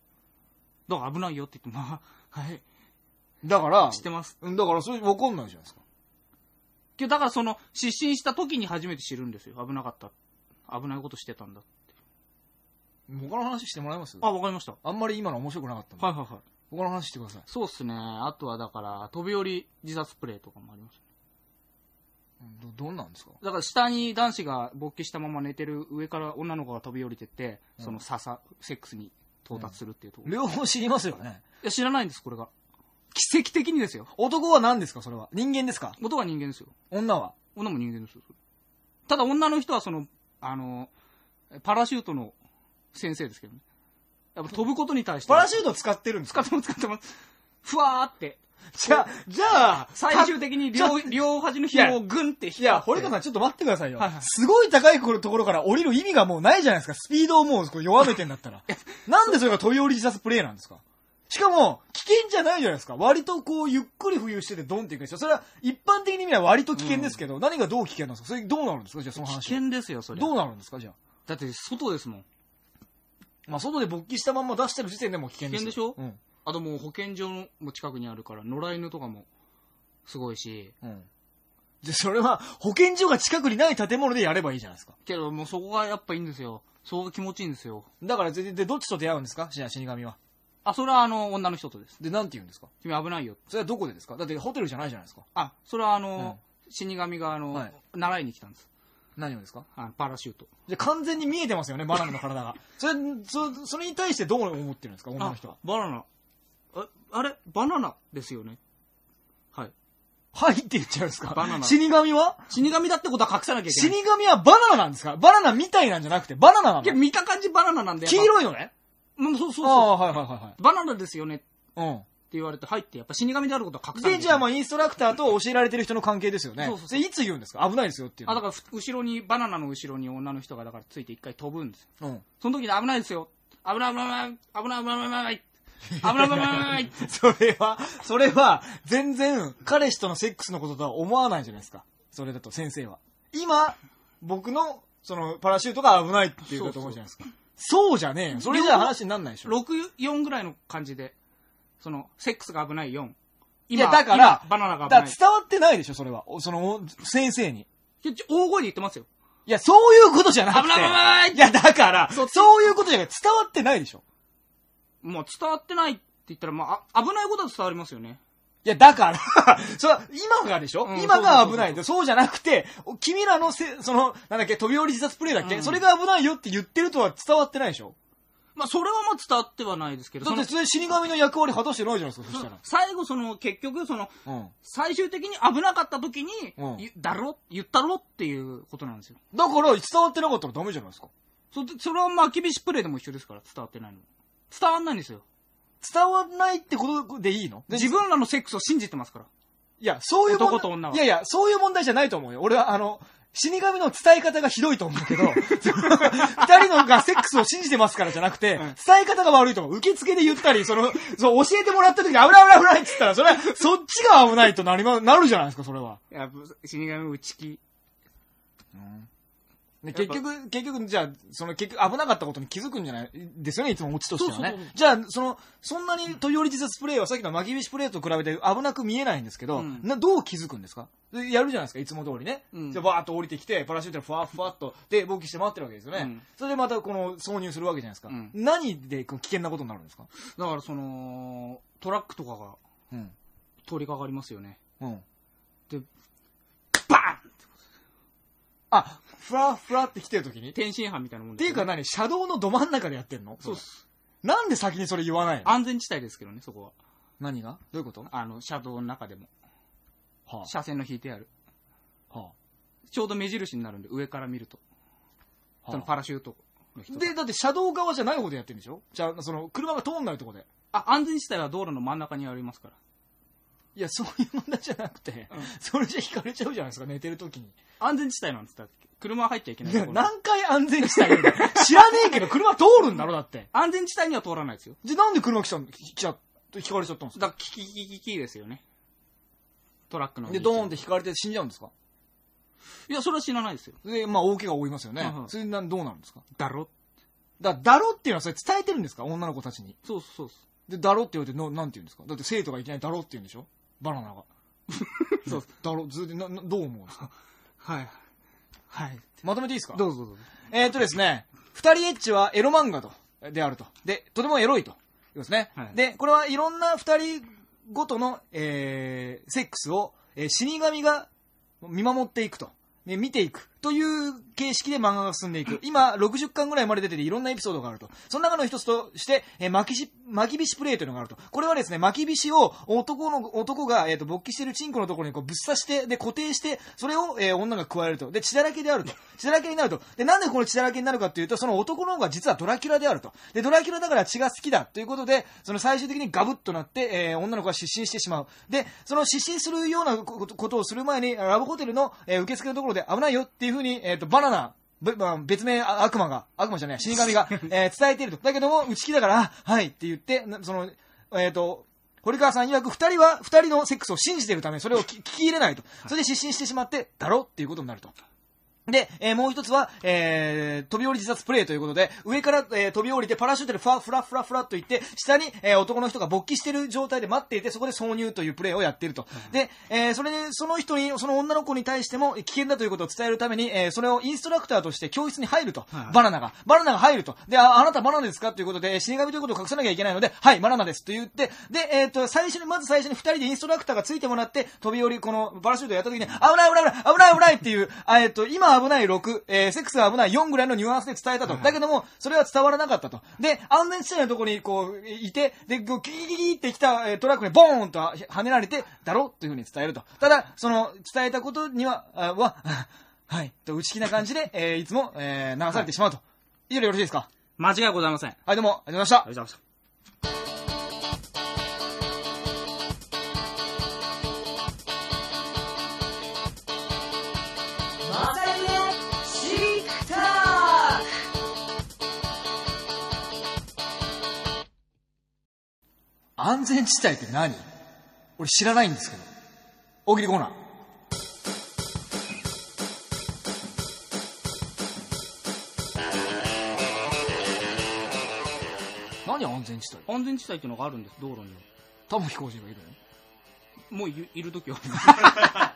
だから危ないよって言っても、まあ、はい、だから、知ってます。うんだからそれ分かんないじゃないですか。けどだからその、失神した時に初めて知るんですよ。危なかった。危ないことしてたんだ。他の話してもらえます？あ、わかりました。あんまり今の面白くなかったんで。はいはいはい。他の話してください。そうっすね。あとはだから、飛び降り自殺プレイとかもあります。うんど、どんなんですか？だから下に男子が勃起したまま寝てる上から女の子が飛び降りてって、うんその笹、セックスに到達するっていうところ。い両方知りますよね。や、知らないんです、これが。奇跡的にですよ。男は何ですかそれは？人間ですか？男は人間ですよ。女は？女も人間ですよ。それただ女の人はその、あの、パラシュートの先生ですけどね。やっぱ飛ぶことに対して。パラシュート使ってるんですか？使ってます、使ってます。ふわーって。じゃあ、じゃあ、最終的に両、両端の紐をグンって引。いや、堀川さんちょっと待ってくださいよ。はいはいすごい高いところから降りる意味がもうないじゃないですか。スピードをもう弱めてんだったら。なんでそれが飛び降り自殺プレイなんですか？しかも、危険じゃないじゃないですか。割とこう、ゆっくり浮遊しててドンっていくでしょ。それは一般的に見れば割と危険ですけど、何がどう危険なんですか？それどうなるんですか？じゃあその危話。険ですよ、それ。どうなるんですか？じゃあ。だって外ですもん。まあ、外で勃起したまんま出してる時点でもう危険ですよ。危険でしょ？うん。あともう保健所も近くにあるから、野良犬とかもすごいし。うん。じゃあそれは、保健所が近くにない建物でやればいいじゃないですか。けどもうそこがやっぱいいんですよ。そこが気持ちいいんですよ。だから、で、でどっちと出会うんですか？死神は。あ、それはあの、女の人とです。で、なんて言うんですか？君危ないよ。それはどこでですか？だってホテルじゃないじゃないですか。あ、それはあの、死神があの、はい習いに来たんです。何をですか？あのパラシュート。じゃあ完全に見えてますよね、バナナの体が。それ、そ、それに対してどう思ってるんですか？女の人は。バナナ。あ、あれ？バナナ？ですよね。はい。はいって言っちゃうんですか？バナナ死神は？死神だってことは隠さなきゃいけ死ない。神はバナナなんですか？バナナみたいなんじゃなくて、バナナないや、の見た感じバナナなんで。黄色いのね？うん、そうそうあそあ、はいはいはう。バナナですよねっていはい。言われて、入って、やっぱ死神であることは隠さなきゃいけない。じゃあまあインストラクターと教えられてる人の関係ですよね。そうそうそうれいつ言うんですか？危ないですよっていうの。あ、だからふ、後ろに、バナナの後ろに女の人がだからついて一回飛ぶんですよ。うん。その時に危ないですよ。危ない危ない危ない危ない危ない危ない危ない危ない それは、それは、全然、彼氏とのセックスのこととは思わないじゃないですか。それだと、先生は。今、僕の、その、パラシュートが危ないっていうかと思うじゃないですか。そうじゃねえよ。それじゃ話になんないでしょ。6、4ぐらいの感じで、その、セックスが危ない4。いや、だから今、バナナが危だない。伝わってないでしょ、それは。おその、お先生に。いや大声で言ってますよ。いや、そういうことじゃなくて。危ない危ないいや、だから、そそういうことじゃなくて、伝わってないでしょ。もう伝わってないって言ったら、まあ、あ危ないことは伝わりますよね。いや、だから、それは今がでしょ、うん今が危ない。そうそうじゃなくて、君らのせ、その、なんだっけ、飛び降り自殺プレイだっけ、うんそれが危ないよって言ってるとは伝わってないでしょ？まあ、それはまあ伝わってはないですけど、だってそそれ死神の役割果たしてないじゃないですか、そのしたら。最後その、結局その、うん。最終的に危なかった時に、うん言だろ？言ったろっていうことなんですよ。だから、伝わってなかったらダメじゃないですか。そそれはまあ、厳しいプレイでも一緒ですから、伝わってないの。伝わんないんですよ。伝わんないってことでいいの？で自分らのセックスを信じてますから。いや、そういう問題男と女はいやいや、そういう問題じゃないと思うよ。俺は、あの、死神の伝え方がひどいと思うけど、二人のがセックスを信じてますからじゃなくて、伝え方が悪いと思う。受付で言ったり、その、そう、教えてもらった時に危ない危ない危ないって言ったら、それは、そっちが危ないとなりま、なるじゃないですか、それは。いや、死神打ち切で結局、結局、じゃあ、その結局危なかったことに気づくんじゃないですよね、いつもオチとしてはねそうそうそう。じゃあ、その、そんなに飛び降り自殺プレイはさっきの巻き菱プレイと比べて危なく見えないんですけど、うんなどう気づくんですか？でやるじゃないですか、いつも通りね。うんじゃあ、バーッと降りてきて、パラシュートでふわっふわっと、で、勃起して待ってるわけですよね。うんそれでまたこの挿入するわけじゃないですか。うん何で危険なことになるんですか？だからその、トラックとかがうん。通りかかりますよね。うん。で、バーンあ、ふらふらって来てる時にっ天津飯みたいなもんていうか何？車道のど真ん中でやってんの？そうっす。なんで先にそれ言わないの？安全地帯ですけどね、そこは。何が？どういうこと？あの、車道の中でも。は車線の引いてある。あ、はちょうど目印になるんで、上から見ると。あ、そのパラシュートの人が。で、だって車道側じゃない方でやってるんでしょ？じゃあ、その、車が通んないとこで。あ、安全地帯は道路の真ん中にありますから。いや、そういう問題じゃなくて、うんそれじゃ引かれちゃうじゃないですか、寝てる時に。安全地帯なんですだって。車は入っちゃいけないところ。何回安全地帯なんだよ知らねえけど、車通るんだろ、だって。安全地帯には通らないですよ。じゃあなんで車来ちゃん、来ちゃ、引かれちゃったんですか？だから、キキキキキですよね。トラックの。で、ドーンって引かれて死んじゃうんですか？いや、それは知らないですよ。で、まあ、大怪我負いますよね。うんうんそれな、どうなるんですか？だろ？だ、だろっていうのはそれ伝えてるんですか？女の子たちに。そうそうそう。で、だろって言われて、のなんて言うんですか？だって生徒がいきなりだろって言うんでしょ？バナナが。そうだろ、ずっと、な、などう思うんですか？はい。はい。まとめていいですか？どうぞどうぞ。えーっとですね、二人エッチはエロ漫画と、であると。で、とてもエロいと。いうですね。はいで、これはいろんな二人ごとの、えー、セックスを、えー死神が見守っていくと。で、見ていく。という形式で漫画が進んでいく。今、60巻ぐらいまで出てていろんなエピソードがあると。その中の一つとして、えー巻きし、巻き菱プレイというのがあると。これはですね、巻き菱を男の、男が、えっ、と、勃起しているチンコのところにこうぶっ刺して、で、固定して、それを、えー女が加えると。で、血だらけであると。血だらけになると。で、なんでこの血だらけになるかっていうと、その男の方が実はドラキュラであると。で、ドラキュラだから血が好きだということで、その最終的にガブッとなって、えー女の子が失神してしまう。で、その失神するようなことことをする前に、ラブホテルの、えー受付のところで危ないよっていうふうに、えっ、と、バナナ、別名あ悪魔が、悪魔じゃない、死神が、えー伝えていると。だけども、内気だから、あはいって言って、なその、えっ、と、堀川さん曰く二人は、二人のセックスを信じているため、それを聞聞き入れないと。それで失神してしまって、だろっていうことになると。で、えーもう一つは、えー飛び降り自殺プレイということで、上から、えー飛び降りてパラシュートでファフラフラフラっと行って、下に、えー男の人が勃起してる状態で待っていて、そこで挿入というプレイをやっていると。で、えーそれで、その人に、その女の子に対しても危険だということを伝えるために、えーそれをインストラクターとして教室に入ると。はいバナナが。バナナが入ると。で、ああなたバナナですか？ということで、死神ということを隠さなきゃいけないので、はい、バナナですと言って、で、えっ、と、最初に、まず最初に二人でインストラクターがついてもらって、飛び降り、このパラシュートをやった時に、危ない危ない危ない危ない危ないっていう、あえっ、と、今危ない6、えーセックスが危ない4ぐらいのニュアンスで伝えたと。だけども、それは伝わらなかったと。で、安全地帯のところにこう、いて、で、こうギリギリってきた、えートラックにボーンと跳ねられて、だろというふうに伝えると。ただ、その、伝えたことには、あは、はい、と、内気な感じで、えーいつも、えー流されてしまうと。以上でよろしいですか？間違いございません。ありはい、どうも、ありがとうございました。がとうございました。安全地帯って何？俺知らないんですけど。大喜利コーナー。何安全地帯？安全地帯っていうのがあるんです、道路には。玉置浩二がいるの？もういるいるときは。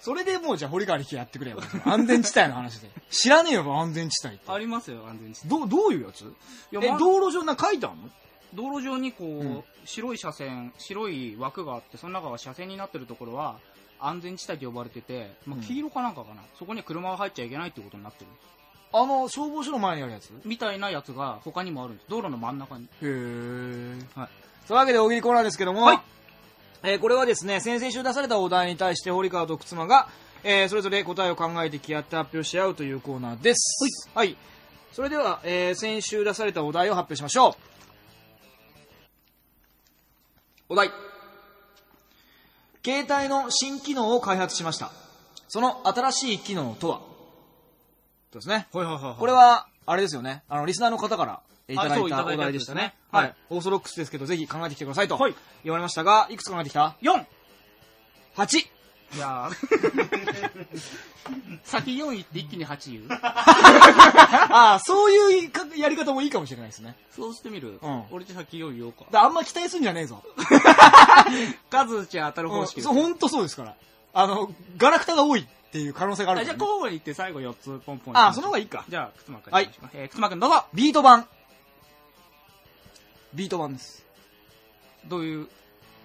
それでもうじゃあ堀川力やってくれよ。安全地帯の話で。知らねえよ、安全地帯って。ありますよ、安全地帯。どう、どういうやつ？え、いやま道路上な書いてあるの？道路上にこう、うん白い車線、白い枠があって、その中が車線になってるところは、安全地帯と呼ばれてて、まあ、うん黄色かなんかかな、そこには車が入っちゃいけないっていうことになってる。あの、消防署の前にあるやつ？へみたいなやつが他にもあるんです。道路の真ん中に。え。はい。というわけで大喜利コーナーですけども、はいえーこれはですね、先々週出されたお題に対して堀川と妻が、えーそれぞれ答えを考えてき合って発表し合うというコーナーです。はい。それでは、えー先週出されたお題を発表しましょう。お題。携帯の新機能を開発しました。その新しい機能とは？そうですね。はいはいはいはい。これは、あれですよね。あの、リスナーの方からいただいたお題でしたね。ははいい。オーソドックスですけど、ぜひ考えてきてくださいとはい言われましたが、いくつ考えてきた？4! ?8! いやー 先4言って一気に8言う？ああ、そういうかやり方もいいかもしれないですね。そうしてみる、うん俺じゃ先4言おうか。だあんま期待すんじゃねえぞ。数打ち当たるうん方式ですそう、ほんとそうですから。あの、ガラクタが多いっていう可能性があるあじゃあ交互に言って最後4つポンポンああ、その方がいいか。じゃあ、くつまくん。はい。えー、くつまくんどうぞビート版。ビート版です。どういう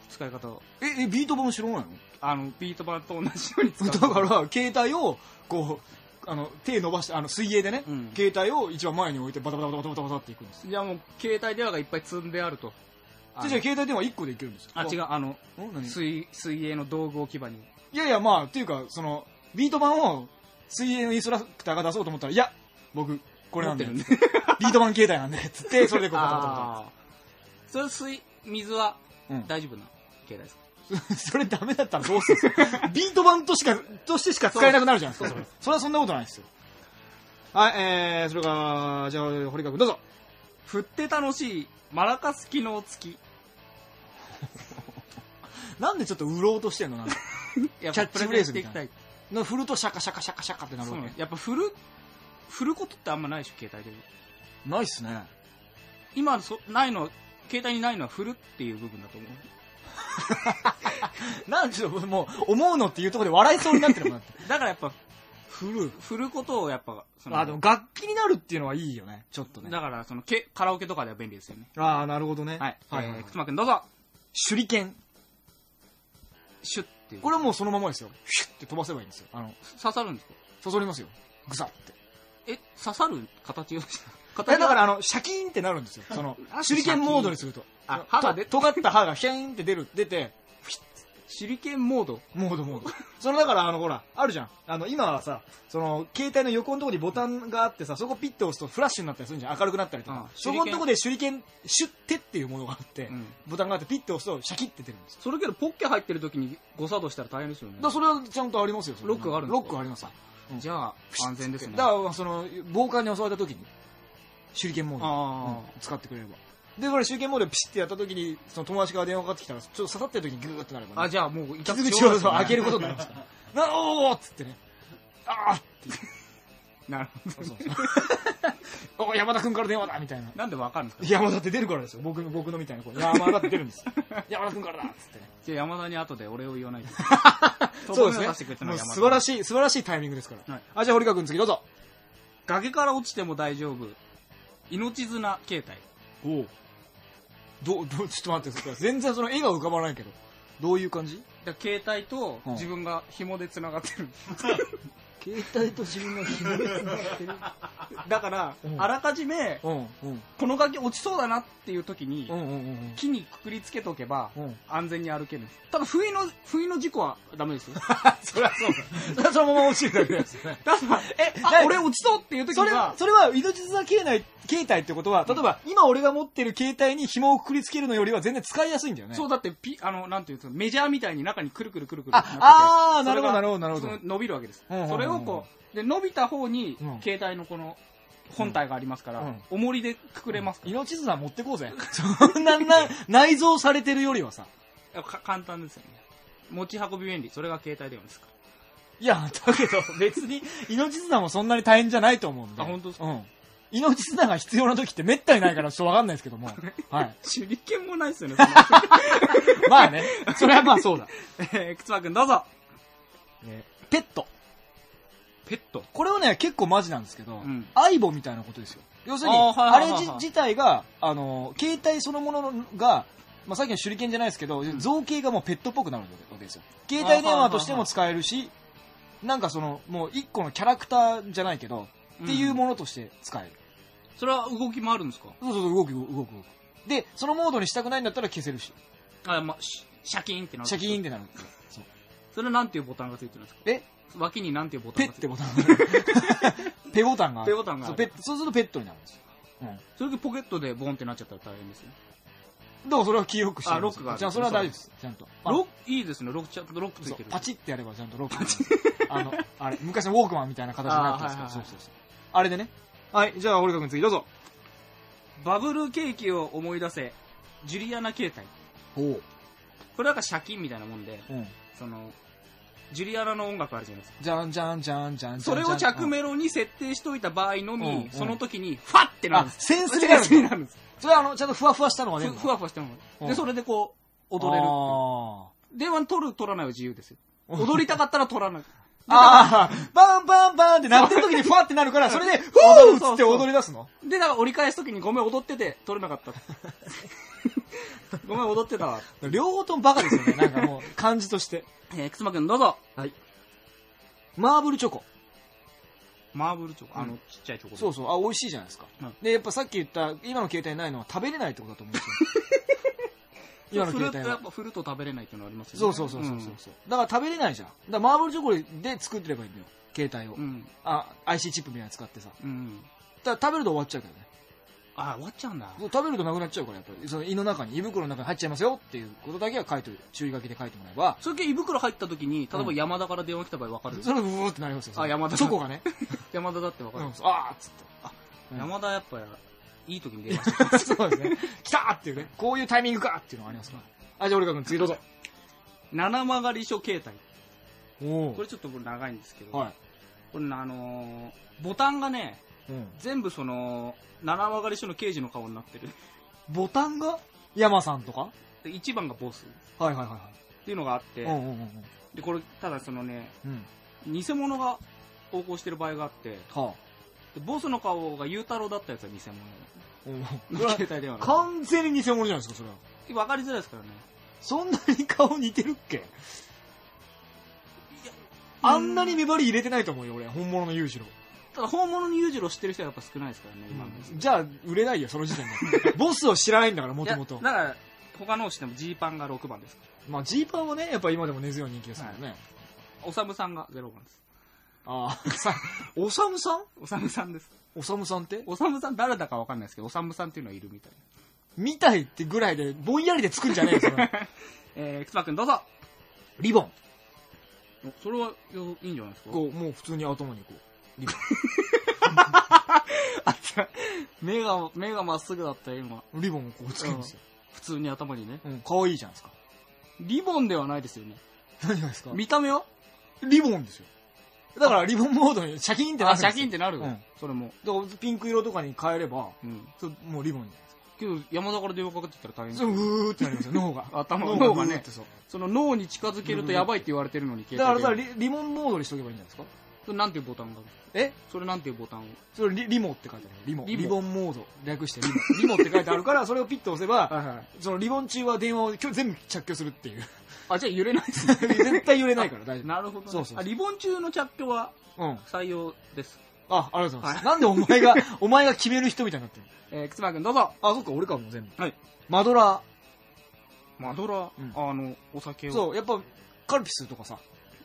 使い方を？え、え、ビート版知らないの？あの、ビート板と同じように使う。だから、携帯を、こう、あの、手伸ばして、あの、水泳でね、うん携帯を一番前に置いてバタバタバタバタバタっていくんです。じゃあもう、携帯電話がいっぱい積んであると。じゃあ携帯電話1個でいけるんですよ。あ、違う、あの、水、水泳の道具置き場に。いやいや、まあ、っていうか、その、ビート版を水泳のインストラクターが出そうと思ったら、いや、僕、これなんで、ビート版携帯なんで、つって、それでこうバタバタバああ。それ水、水は大丈夫な携帯ですか？それダメだったらどうする？んですかビート版としか、としてしか使えなくなるじゃないですか、それ。それはそんなことないですよ。はい、えー、それから、じゃあ、堀川君どうぞ。振って楽しい、マラカス機能付き。なんでちょっと売ろうとしてんの？なんか キャッチフレーズみたいな振るとシャカシャカシャカシャカってなるわけ。やっぱ振る、振ることってあんまないでしょ、携帯で。ないっすね。今そ、ないの、携帯にないのは振るっていう部分だと思う。なんでしょう、もう、思うのっていうところで笑いそうになってるもんだって。だからやっぱ、振る。振ることをやっぱ、そのあ、でも楽器になるっていうのはいいよね、ちょっとね。だから、その、けカラオケとかでは便利ですよね。ああ、なるほどね。はい。はい、えー、くつまくんどうぞ。手裏剣。シュッっていう。これはもうそのままですよ。シュッって飛ばせばいいんですよ。あの、刺さるんですか？そそりますよ。ぐさって。え、刺さる形をした。だから、あの、シャキーンってなるんですよ。その、あ手裏剣モードにすると。あ歯が尖った歯がヒャーンって出る、出て、手裏剣モード。モードモード。そのだから、あの、ほら、あるじゃん。あの、今はさ、その、携帯の横のところにボタンがあってさ、そこピッて押すとフラッシュになったりするんじゃん。明るくなったりとかうん。そこのところで手裏剣、シュッてっていうものがあって、うんボタンがあってピッて押すとシャキッて出るんですよ。それけど、ポッケ入ってる時に誤作動したら大変ですよねだ。それはちゃんとありますよ。ロックがあるんですかロックありますよ。じゃあ、安全ですね。だから、その、暴漢に襲われた時に、手裏剣モード、あうん使ってくれれば。で、これ手裏剣モードでピシッてやった時に、その友達から電話かかってきたら、ちょっと刺さってる時にグーってなれば、あ。あ、ね、じゃあもう、傷口をそう開けることになりますから。なおーっつってね。あーって。なるほそうそう お山田君から電話だみたいな。ど。なんでわかるんですか？山田って出るからですよ。僕の、僕のみたいな。こう山田って出るんですよ。山田君からだっつってね。じゃあ山田に後でお礼を言わないと。そうですね素晴らしい、素晴らしいタイミングですから。はいあ、じゃあ堀川君次どうぞ。崖から落ちても大丈夫。命綱携帯。おどう、どう、ちょっと待って。全然その絵が浮かばないけど。どういう感じ？だ携帯とうん自分が紐で繋がってる。携帯と自分の紐で繋がってる。だからう、んあらかじめ、うん、うん。この崖落ちそうだなっていう時にう、ん、うん、うん木にくくりつけておけばうん。うん。安全に歩けるんです。ただ、不意の、不意の事故はダメですよ。そりゃそうだ。そのまま落ちるだけですよね。だから、えあ、俺落ちそうっていう時それはは、、それは、命綱携帯、携帯ってことは、例えば、今俺が持ってる携帯に紐をくくりつけるのよりは全然使いやすいんだよね。そうだってピ、あの、なんていうメジャーみたいに中にくるくるくるくるあ、あー、なるほど、なるほど、なるほど。伸びるわけです。うんうんうんそれをこう、で、伸びた方にうん、携帯のこの、本体がありますからうん、重りでくくれますから命綱持ってこうぜ。そんな、な、内蔵されてるよりはさ。簡単ですよね。持ち運び便利。それが携帯電話ですかいや、だけど、別に、命綱もそんなに大変じゃないと思うんで。あ本当ですか？うん。命綱が必要な時って滅多にないからちょっとわかんないですけども。はい。ら。手裏剣もないですよね、まあね。それはまあそうだ。えー、くつばくんどうぞ。えーペット。ペット。これはね、結構マジなんですけど、ん相棒みたいなことですよ。要するに、あーはいはいはいはいあれじ自体が、あの、携帯そのものが、まあ、さっきの手裏剣じゃないですけど、造形がもうペットっぽくなるわけですよ。携帯電話としても使えるし、なんかその、もう一個のキャラクターじゃないけど、っていうものとして使える。それは動き回るんですか？そうそうそう、動く動く動く動く。で、そのモードにしたくないんだったら消せるし、あ、まあ、シシャキーンってなる。シャキーンってなる。そうそれなんていうボタンがついてるんですか？え？脇になんていうボタペッンがついてボタン。ペボタンがある。ペボタンがそうペッそうするとペットになるんですよ。うん。それでポケットでボンってなっちゃったら大変ですよ。だからそれはキーロックしてあロックがあるじゃあそれは大丈夫です。ちゃんと。あのロック、いいですね。ロックちゃんとロックついてる。パチってやればちゃんとロック。あの、あれ、昔のウォークマンみたいな形になってるんですけど、あーはいはいはいそうそうそう。あれでね。はい、じゃあ、堀川君次どうぞ。バブルケーキを思い出せ、ジュリアナ形態。おこれなんか借金みたいなもんで、うん。その、ジュリアナの音楽あるじゃないですか。じゃんじゃんじゃんじゃんじゃん。それを着目メロに設定しといた場合のみ、うんうんその時に、ファッてなるんあで、す。センスになるセンスになるんです。それはあの、ちゃんとふわふわしたのがね。ふふわふわしてるうんので、それでこう、踊れるっていう。あ電話取る、取らないは自由ですよ。踊りたかったら取らない。ーあー、バンバンバンって鳴ってる時にふわってなるから、それで、ふーっつって踊り出すので、だから折り返す時にごめん踊ってて取れなかった。ごめん踊ってたわ。両方ともバカですよね。なんかもう、感じとして。えー、くつまくんどうぞ。マーブルチョコ。マーブルチョコ？あうの、ちっちゃいチョコ。そうそう、あ、美味しいじゃないですか。うんで、やっぱさっき言った、今の携帯にないのは食べれないってことだと思うんですよ。今のフル携帯は。やっぱフルート食べれないっていうのはありますよね。そうそうそうそうそう。だから食べれないじゃん。だからマーブルチョコで作ってればいいんだよ。携帯を。うん。あ、IC チップみたいなの使ってさ。うん。うん。だ食べると終わっちゃうけどね。あ、終わっちゃうんだ。そう食べるとなくなっちゃうから、やっぱり。その胃の中に、胃袋の中に入っちゃいますよっていうことだけは書いて、注意書きで書いてもらえば、それ系胃袋入った時に、例えばうん山田から電話来た場合分かる？それでブーってなりますよ。あ山田チョコがね。山田だって分かるうん。あーっつって。うん山田やっぱ、いい時に電話して そうですね。来たーっていうね。こういうタイミングかっていうのがありますから。あ、じゃあ、俺川君次どうぞ。七曲がり書形態。おこれちょっとこれ長いんですけど、はい。これあのーボタンがね、うん。全部その、七曲がり書の刑事の顔になってる。ボタンが？山さんとか？で、1番がボスはいはいはいはい。っていうのがあって、うんうんうんうん。で、これ、ただそのね、うん。偽物が投稿してる場合があって、はでボスの顔が雄太郎だったやつは偽あ。物。これは携帯電話の。完全に偽物じゃないですか、それは。分かりづらいですからね。そんなに顔似てるっけ？あんなに目張り入れてないと思うよ、俺。本物の裕次郎。ただ本物の裕次郎知ってる人はやっぱ少ないですからね、今の。じゃあ、売れないよ、その時点で。ボスを知らないんだから、もともとだ。から、他のをしてもジーパンが6番ですかまあ、ジーパンはね、やっぱ今でも根強い人気ですからね。ら。おさむさんが0番です。ああ、さ、おさむさん？おさむさんです。おさむさんって？おさむさん誰だかわかんないですけど、おさむさんっていうのはいるみたい。みたいってぐらいで、ぼんやりで作るんじゃねえよ、それ。えー、くつばくんどうぞリボン。おそれはよいいんじゃないですか？こう、もう普通に頭にこう。リボ あ目が、目がまっすぐだったよ、今。ン。リボンをこうつけるんですよ。普通に頭にね。うん、可愛いじゃないですか。リボンではないですよね。何がですか？見た目は？リボンですよ。だから、リボンモードにシャキーンってなあ、るんですよ。シャキンってなるよ、うんそれも。だから、ピンク色とかに変えれば、うん。そもうリボンに。けど、山田から電話かけてきたら大変ですそう、ーってなりますよ、脳が。頭脳脳がねうーってそう。その脳に近づけるとやばいって言われてるのに、だからさ、リリボンモードにしとけばいいんじゃないですか？それなんていうボタンがあるえ？それなんていうボタンを？それリ、リモって書いてあるよリモ。リモリボンモード。略してリモ。リモって書いてあるから、それをピッと押せば、はいはい。そのリボン中は電話を今日全部着去するっていう。あ、じゃあ揺れないですね。絶対揺れないから大丈なるほど、ね。そうそうあ、リボン中の着去は夫。うん。採用です。あ、ありがとうございます。はなんでお前が、お前が決める人みたいになってるえー、くつまくんどうぞ。あ、そっか、俺かもう全部。はい。マドラマドラー、うんあの、お酒ー。を。そう、やっぱ、カルピスとかさ、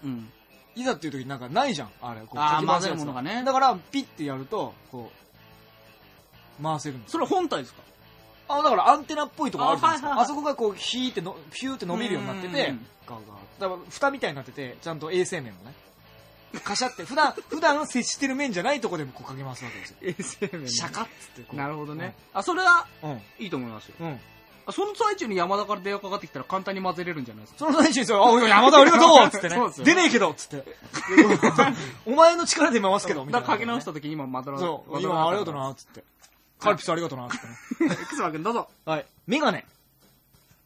う。ん。いざっていう時なんかないじゃん、あれ。こうあーかき回すやつ混ぜるものがねだから、ピッてやると、こう、回せるんですそれ本体ですか？あ、だからアンテナっぽいとこあるじゃないですか。あはいはいはいあそこがこう、ヒーっての、ピューって伸びるようになっててだから、蓋みたいになってて、ちゃんと衛生面もね。カシャって、普段、普段接してる面じゃないとこでもこうかけ回すわけですよ。衛生面シャカッつって。なるほどね。あ、それはうん。いいと思いますよ。うん。あその最中に山田から電話かかってきたら簡単に混ぜれるんじゃないですか？その最中にそ山田ありがとうっつってね出ねえけどっつって。お前の力で回すけど、みたいな。だからかけ直した時に今マドラー。そう、今ありがとうな、っつって。カルピスありがとうな、っつってね。くつばくんどうぞ。はい。メガネ。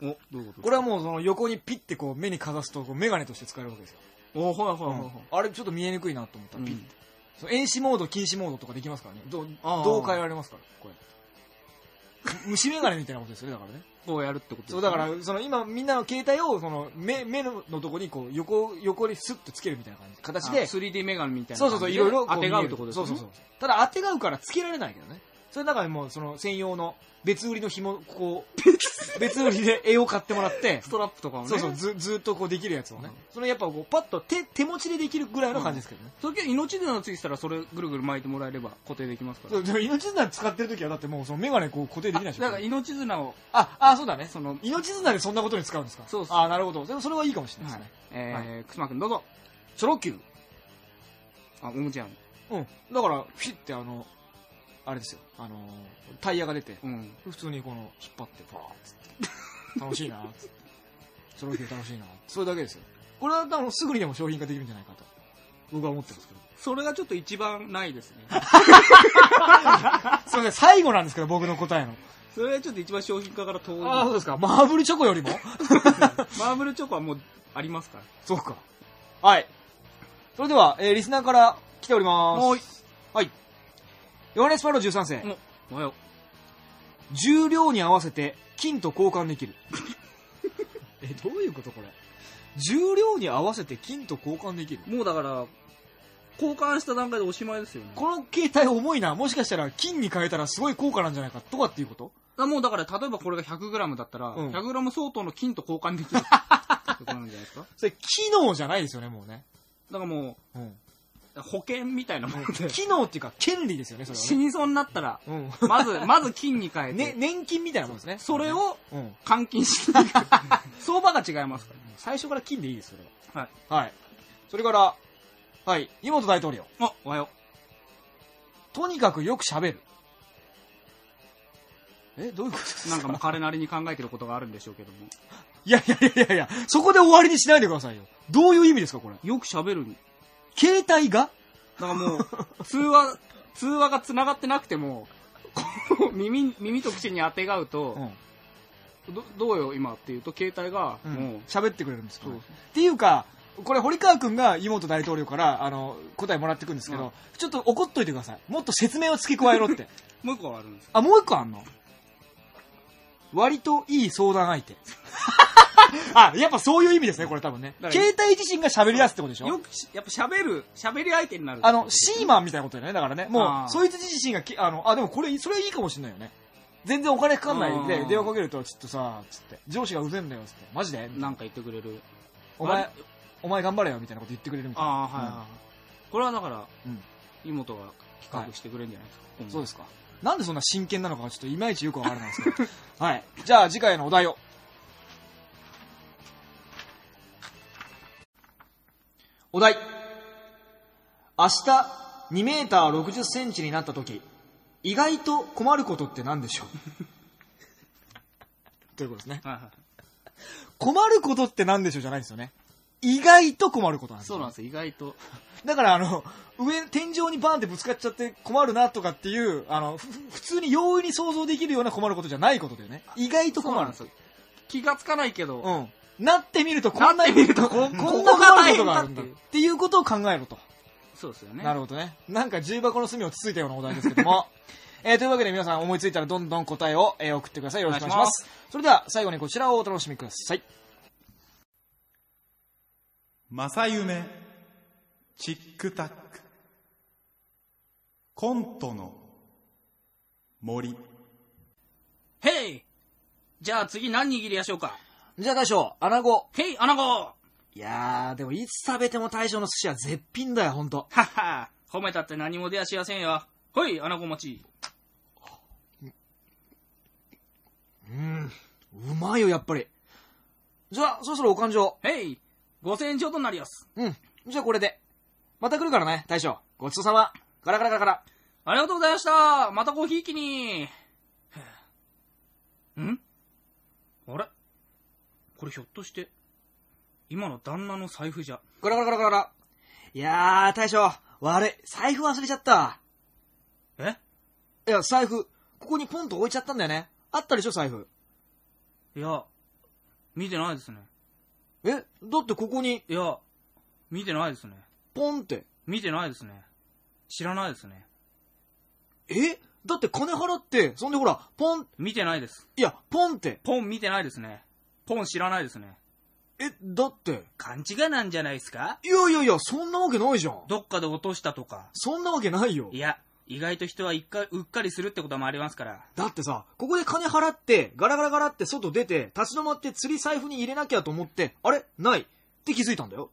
お、どういうこと？これはもうその横にピッてこう目にかざすと、こうメガネとして使えるわけですよ。おはいはいはいはい。あれちょっと見えにくいなと思ったらピッて。そう遠視モード、近視モードとかできますからね。どう、あーどう変えられますから、これ。虫眼鏡みたいなことですよね、だからね。こうやるってことですねそう、だから、その今みんなの携帯を、その目、目のとこにこう横、横にスッとつけるみたいな感じ。形あで、3D メガネみたいなそうそうそう、いろいろこ当てがうってことですね。そうそうそう。ただ当てがうからつけられないけどね。それの中でもうその専用の別売りの紐、こう、別売りで絵を買ってもらって、ストラップとかもね。そうそう、ずずっとこうできるやつをね。それやっぱこう、パッと手、手持ちでできるぐらいの感じですけどね。それけど命綱のついてたらそれぐるぐる巻いてもらえれば固定できますから。そう、でも命綱使ってる時はだってもうそのメガネこう固定できないでしょ。だから命綱を、あ、あ、そうだね。その、命綱でそんなことに使うんですかそうそうあ、なるほど。でもそれはいいかもしれないはいですね。。えー、くすまくんどうぞ。チョロ Q。あ、おもちゃん。うん。だから、フィってあの、あれですよ。あの、タイヤが出て、うん。普通にこの、引っ張って、パーッつって。楽しいなーっつって。チョロ Q 楽しいなーそれだけですよ。これは多分すぐにでも商品化できるんじゃないかと。僕は思ってるんですけど。それがちょっと一番ないですね。すいません、最後なんですけど、僕の答えの。それがちょっと一番商品化から遠い。ああ、そうですか。マーブルチョコよりもマーブルチョコはもうありますから。そうか。はい。それでは、えーリスナーから来ております。はい。はい。ヨハネスパロ13世。おはよ重量に合わせて金と交換できる。え、どういうことこれ？重量に合わせて金と交換できるう。もうだから、交換した段階でおしまいですよね。この携帯重いな。もしかしたら金に変えたらすごい高価なんじゃないかとかっていうこと？あもうだから、例えばこれが 100g だったら、うん 100g 相当の金と交換できるってことなんじゃないですか？それ機能じゃないですよね、もうね。だからもうん。う、保険みたいなもんで、機能っていうか権利ですよね、それは死にそうになったら、ね。まず、まず金に変えうん。て、ね、年金みたいなもんですね。それをうん。換金していく。相場が違いますか最初から金でいいです、それは。はい。はい。それから、はい、井本大統領。ら。あ、おはよとにかくよく喋る。え、どういうことですう。か？なんかもう彼なりに考えてることがあるんでしょうけども。いやいやいやいやいや、そこで終わりにしないでくださいよ。どういう意味ですか、これ？よく喋る。携帯が？だからもう、通話、通話が繋がってなくても、こう耳、耳と口に当てがうと、ん。どどうよ今って言うと、携帯が、うんもう、喋ってくれるんですか、そうっていうか、これ、堀川くんが井本大統領から、あの、答えもらってくんですけど、うんちょっと怒っといてください。もっと説明を付け加えろって。もう一個あるんです。あ、もう一個あんの？割といい相談相手。あ、やっぱそういう意味ですね、これ多分ね。携帯自身が喋りやすってことでしょ？よくし、やっぱ喋る、喋り相手になる。あの、シーマンみたいなことだよね。だからね。もう、そいつ自身がき、あの、あ、でもこれ、それいいかもしんないよね。全然お金かかんないで、うん電話かけると、ちょっとさ、つって、上司がうぜんだよ、つって。マジで？なんか言ってくれる。お前あ、お前頑張れよ、みたいなこと言ってくれるみたいな。ああ、はい。これはだから、うん妹が企画してくれるんじゃないですか？そうですか。なんでそんな真剣なのかちょっといまいちよくわからないですけど。はい。じゃあ次回のお題を。お題。明日2メーター60センチになった時、意外と困ることって何でしょう？ということですね。はいはい。困ることって何でしょうじゃないですよね。意外と困ることなんですよ。そうなんですよ、意外と。だからあの、上、天井にバーンってぶつかっちゃって困るなとかっていう、あの、ふ普通に容易に想像できるような困ることじゃないことだよね。意外と困るそうなんで。すよ。気がつかないけど、うん。なってみるとこんななってみるとここんなここが困ることがあるんだ。っ大変だっていうていうことを考えろと。そうですよね。なるほどね。なんか重箱の隅をつついたようなお題ですけども。えーというわけで皆さん思いついたらどんどん答えを、えー送ってください。よろしくお願いします。それでは最後にこちらをお楽しみください。正夢チックタックコントの森へいじゃあ次何握りやしょうか？じゃあ大将、穴子。へい、アナゴいやー、でもいつ食べても大将の寿司は絶品だよ、ほんと。はっは褒めたって何も出やしやせんよ。ほい、アナゴ餅。うん。うまいよ、やっぱり。じゃあ、そろそろお勘定。へい、5000円ちょうどになりやす。うん。じゃあこれで。また来るからね、大将。ごちそうさま。ガラガラガラガラ。ありがとうございましたまたコーヒー機にん？あれ？これひょっとして、今の旦那の財布じゃ？ガラガラガラガラ。いやー、大将。悪い。財布忘れちゃった。え？いや、財布。ここにポンと置いちゃったんだよね。あったでしょ、財布。いや、見てないですね。え？だってここに、いや、見てないですね。ポンって。見てないですね。知らないですね。え？だって金払って、そんでほら、ポン、見てないです。いや、ポンって。ポン見てないですね。ポン知らないですね。え、だって。勘違いなんじゃないですか？いやいやいや、そんなわけないじゃん。どっかで落としたとか。そんなわけないよ。いや、意外と人は一回うっかりするってこともありますから。だってさ、ここで金払って、ガラガラガラって外出て、立ち止まって釣り財布に入れなきゃと思って、あれ？ない？って気づいたんだよ。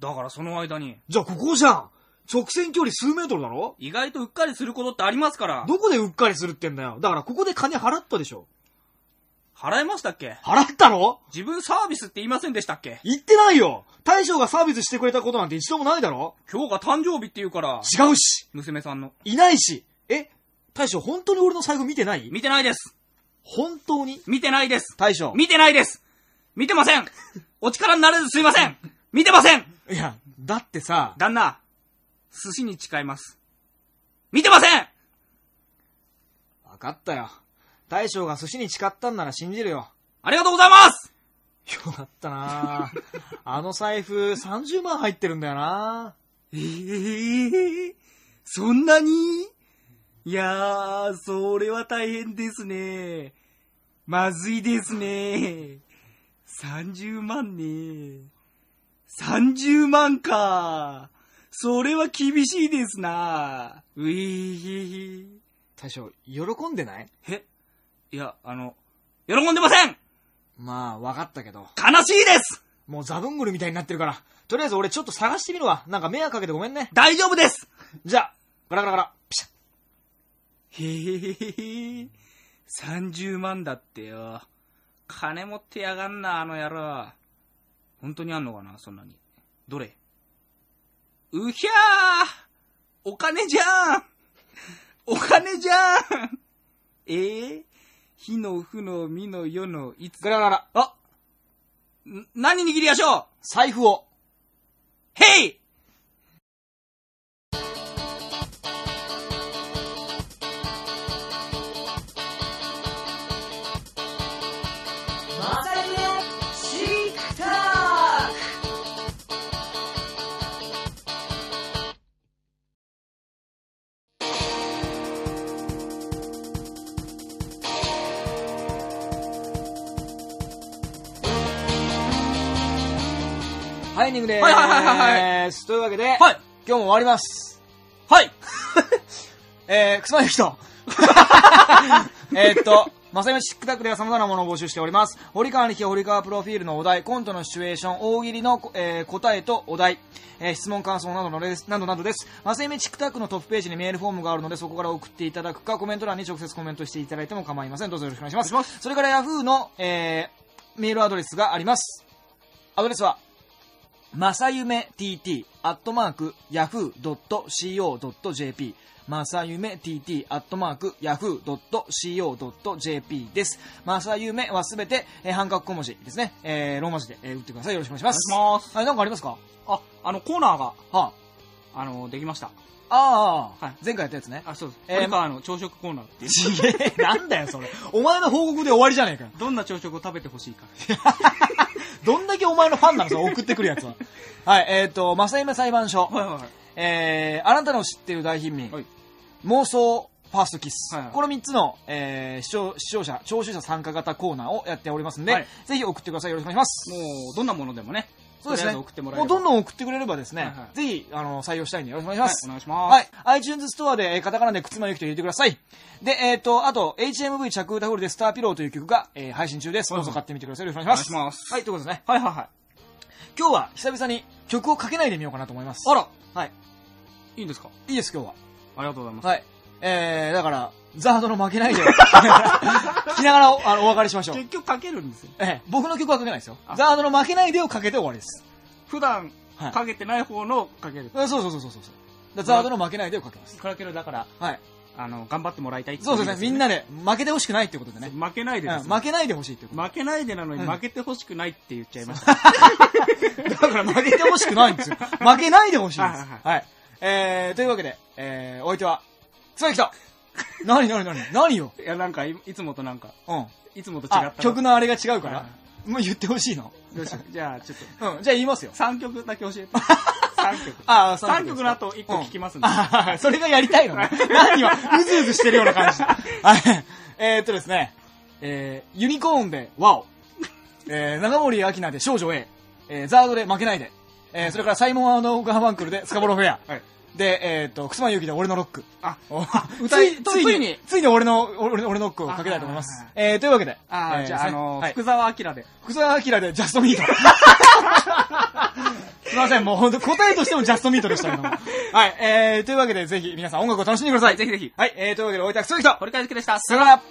だからその間に、じゃあここじゃん直線距離数メートルだろ？意外とうっかりすることってありますから。どこでうっかりするってんだよ。だからここで金払ったでしょ。払いましたっけ？払ったろ自分サービスって言いませんでしたっけ？言ってないよ大将がサービスしてくれたことなんて一度もないだろ？今日が誕生日って言うから、違うし娘さんの。いないしえ？大将本当に俺の財布見てない？見てないです。本当に？見てないです。大将。見てないです。見てません。お力になれずすいません。見てません。いや、だってさ、旦那、寿司に誓います。見てませんわかったよ。大将が寿司に誓ったんなら信じるよ。ありがとうございますよかったなあの財布30万入ってるんだよなええそんなに？いやー、それは大変ですね。まずいですね。30万ね。30万か。それは厳しいですな。うえー。大将、喜んでない？え？いや、あの、喜んでませんまあ、わかったけど。悲しいですもうザブングルみたいになってるから。とりあえず俺ちょっと探してみるわ。なんか迷惑かけてごめんね。大丈夫ですじゃあ、ガラガラガラ。ピシャへへへへ。30万だってよ。金持ってやがんな、あの野郎。本当にあんのかな、そんなに。どれ？うひゃーお金じゃんお金じゃんえー、火の負のみの世のいつ？ガラガラガラ。あん何握りやしょう？財布を。へいハイニングでーす。はいはいはいはいというわけで、はい今日も終わります。はい えー、くすまゆきと。えーっと、まさゆめシックタックでは様々なものを募集しております。堀川に聞け堀川プロフィールのお題、コントのシチュエーション、大喜利の、えー答えとお題、えー質問感想などのですなどなどです。まさゆめチックタックのトップページにメールフォームがあるので、そこから送っていただくか、コメント欄に直接コメントしていただいても構いません。どうぞよろしくお願いします。それからヤフーの、えー、メールアドレスがあります。アドレスは、まさゆめ tt アットマーク yahoo.co.jp まさゆめ tt アットマーク yahoo.co.jp です。まさゆめはすべて、えー半角小文字ですね。えーローマ字で、えー打ってください。よろしくお願いします。お願いしますはい、なんかありますか？あ、あの、コーナーが、はあの、できました。あ、ああ、はい前回やったやつね。あ、そうです。えー堀川の朝食コーナーっていう。ちげえ、なんだよそれ。お前の報告で終わりじゃねえかよ。どんな朝食を食べてほしいか。どんだけお前のファンなのそれ送ってくるやつは。はい、えっ、と、まさゆめ裁判所。はいはいはい。えー、あなたの知ってる大貧民、はい妄想ファーストキス、はいはいこの3つの、えー視聴視聴者、聴取者参加型コーナーをやっておりますんで、はいぜひ送ってください。よろしくお願いします。もう、どんなものでもね。そうですね。送ってもらえもうどんどん送ってくれればですね、はいはいぜひ、あの、採用したいんでよろしくお願いします。はいお願いしますはい。iTunes ストアで、えーカタカナでくつまゆきと入れてください。で、えっ、と、あと、HMV 着歌フルでスターピローという曲が、えー配信中です。どうぞ買ってみてください。よろしくお願いします。お願いしますはい、ということですね。はいはいはい。今日は久々に曲をかけないでみようかなと思います。あらはい。いいんですかいいです、今日は。ありがとうございます。はい。えー、だから、ザードの負けないで、聞きながらおあのお別れしましょう。結局かけるんですよ。ええ、僕の曲はかけないですよ。あザードの負けないでをかけて終わりです。普段はいかけてない方のかける。えそうそうそうそうそう。だザードの負けないでをかけます。かけるだから、はい。あの、頑張ってもらいたいいそうですね。みんななで負けてほしくないってことでね。負けないでですうん負けないでほしいってこと。負けないでなのにうん負けてほしくないって言っちゃいました。だから負けてほしくないんですよ。負けないでほしいんです。はいはいはい。えー、というわけで、えー、お相手は、草木と。何何何何よ。いや、なんかい、いつもとなんか、うん。いつもと違ったあ、曲のあれが違うからは。もう言ってほしいの。よし、じゃあ、ちょっと、うん。じゃあ言いますよ。3曲だけ教えて。3曲。ああ、3曲の後1個聞きますんで。あそれがやりたいのね。何今、うずうずしてるような感じ。はい。えーっとですね、えー、ユニコーンで、ワオ。えー、長森明菜で少女 A。えー、ザードで負けないで。えー、それからサイモンガーファンクルでスカボロフェア。はい。で、えっ、と、くすまゆうきで俺のロック。あ、お歌いつい、ついについに、ついに俺の、俺俺のロックをかけたいと思います。えー、というわけで。あー、えーじゃあ、あの、はい福沢明で。福沢明でジャストミート。すいません、もう本当答えとしてもジャストミートでしたけども。はい、えー、というわけでぜひ皆さん音楽を楽しんでください。ぜひぜひ。はい、えー、というわけでお相手はくすぎと、堀川祐希でした。さよなら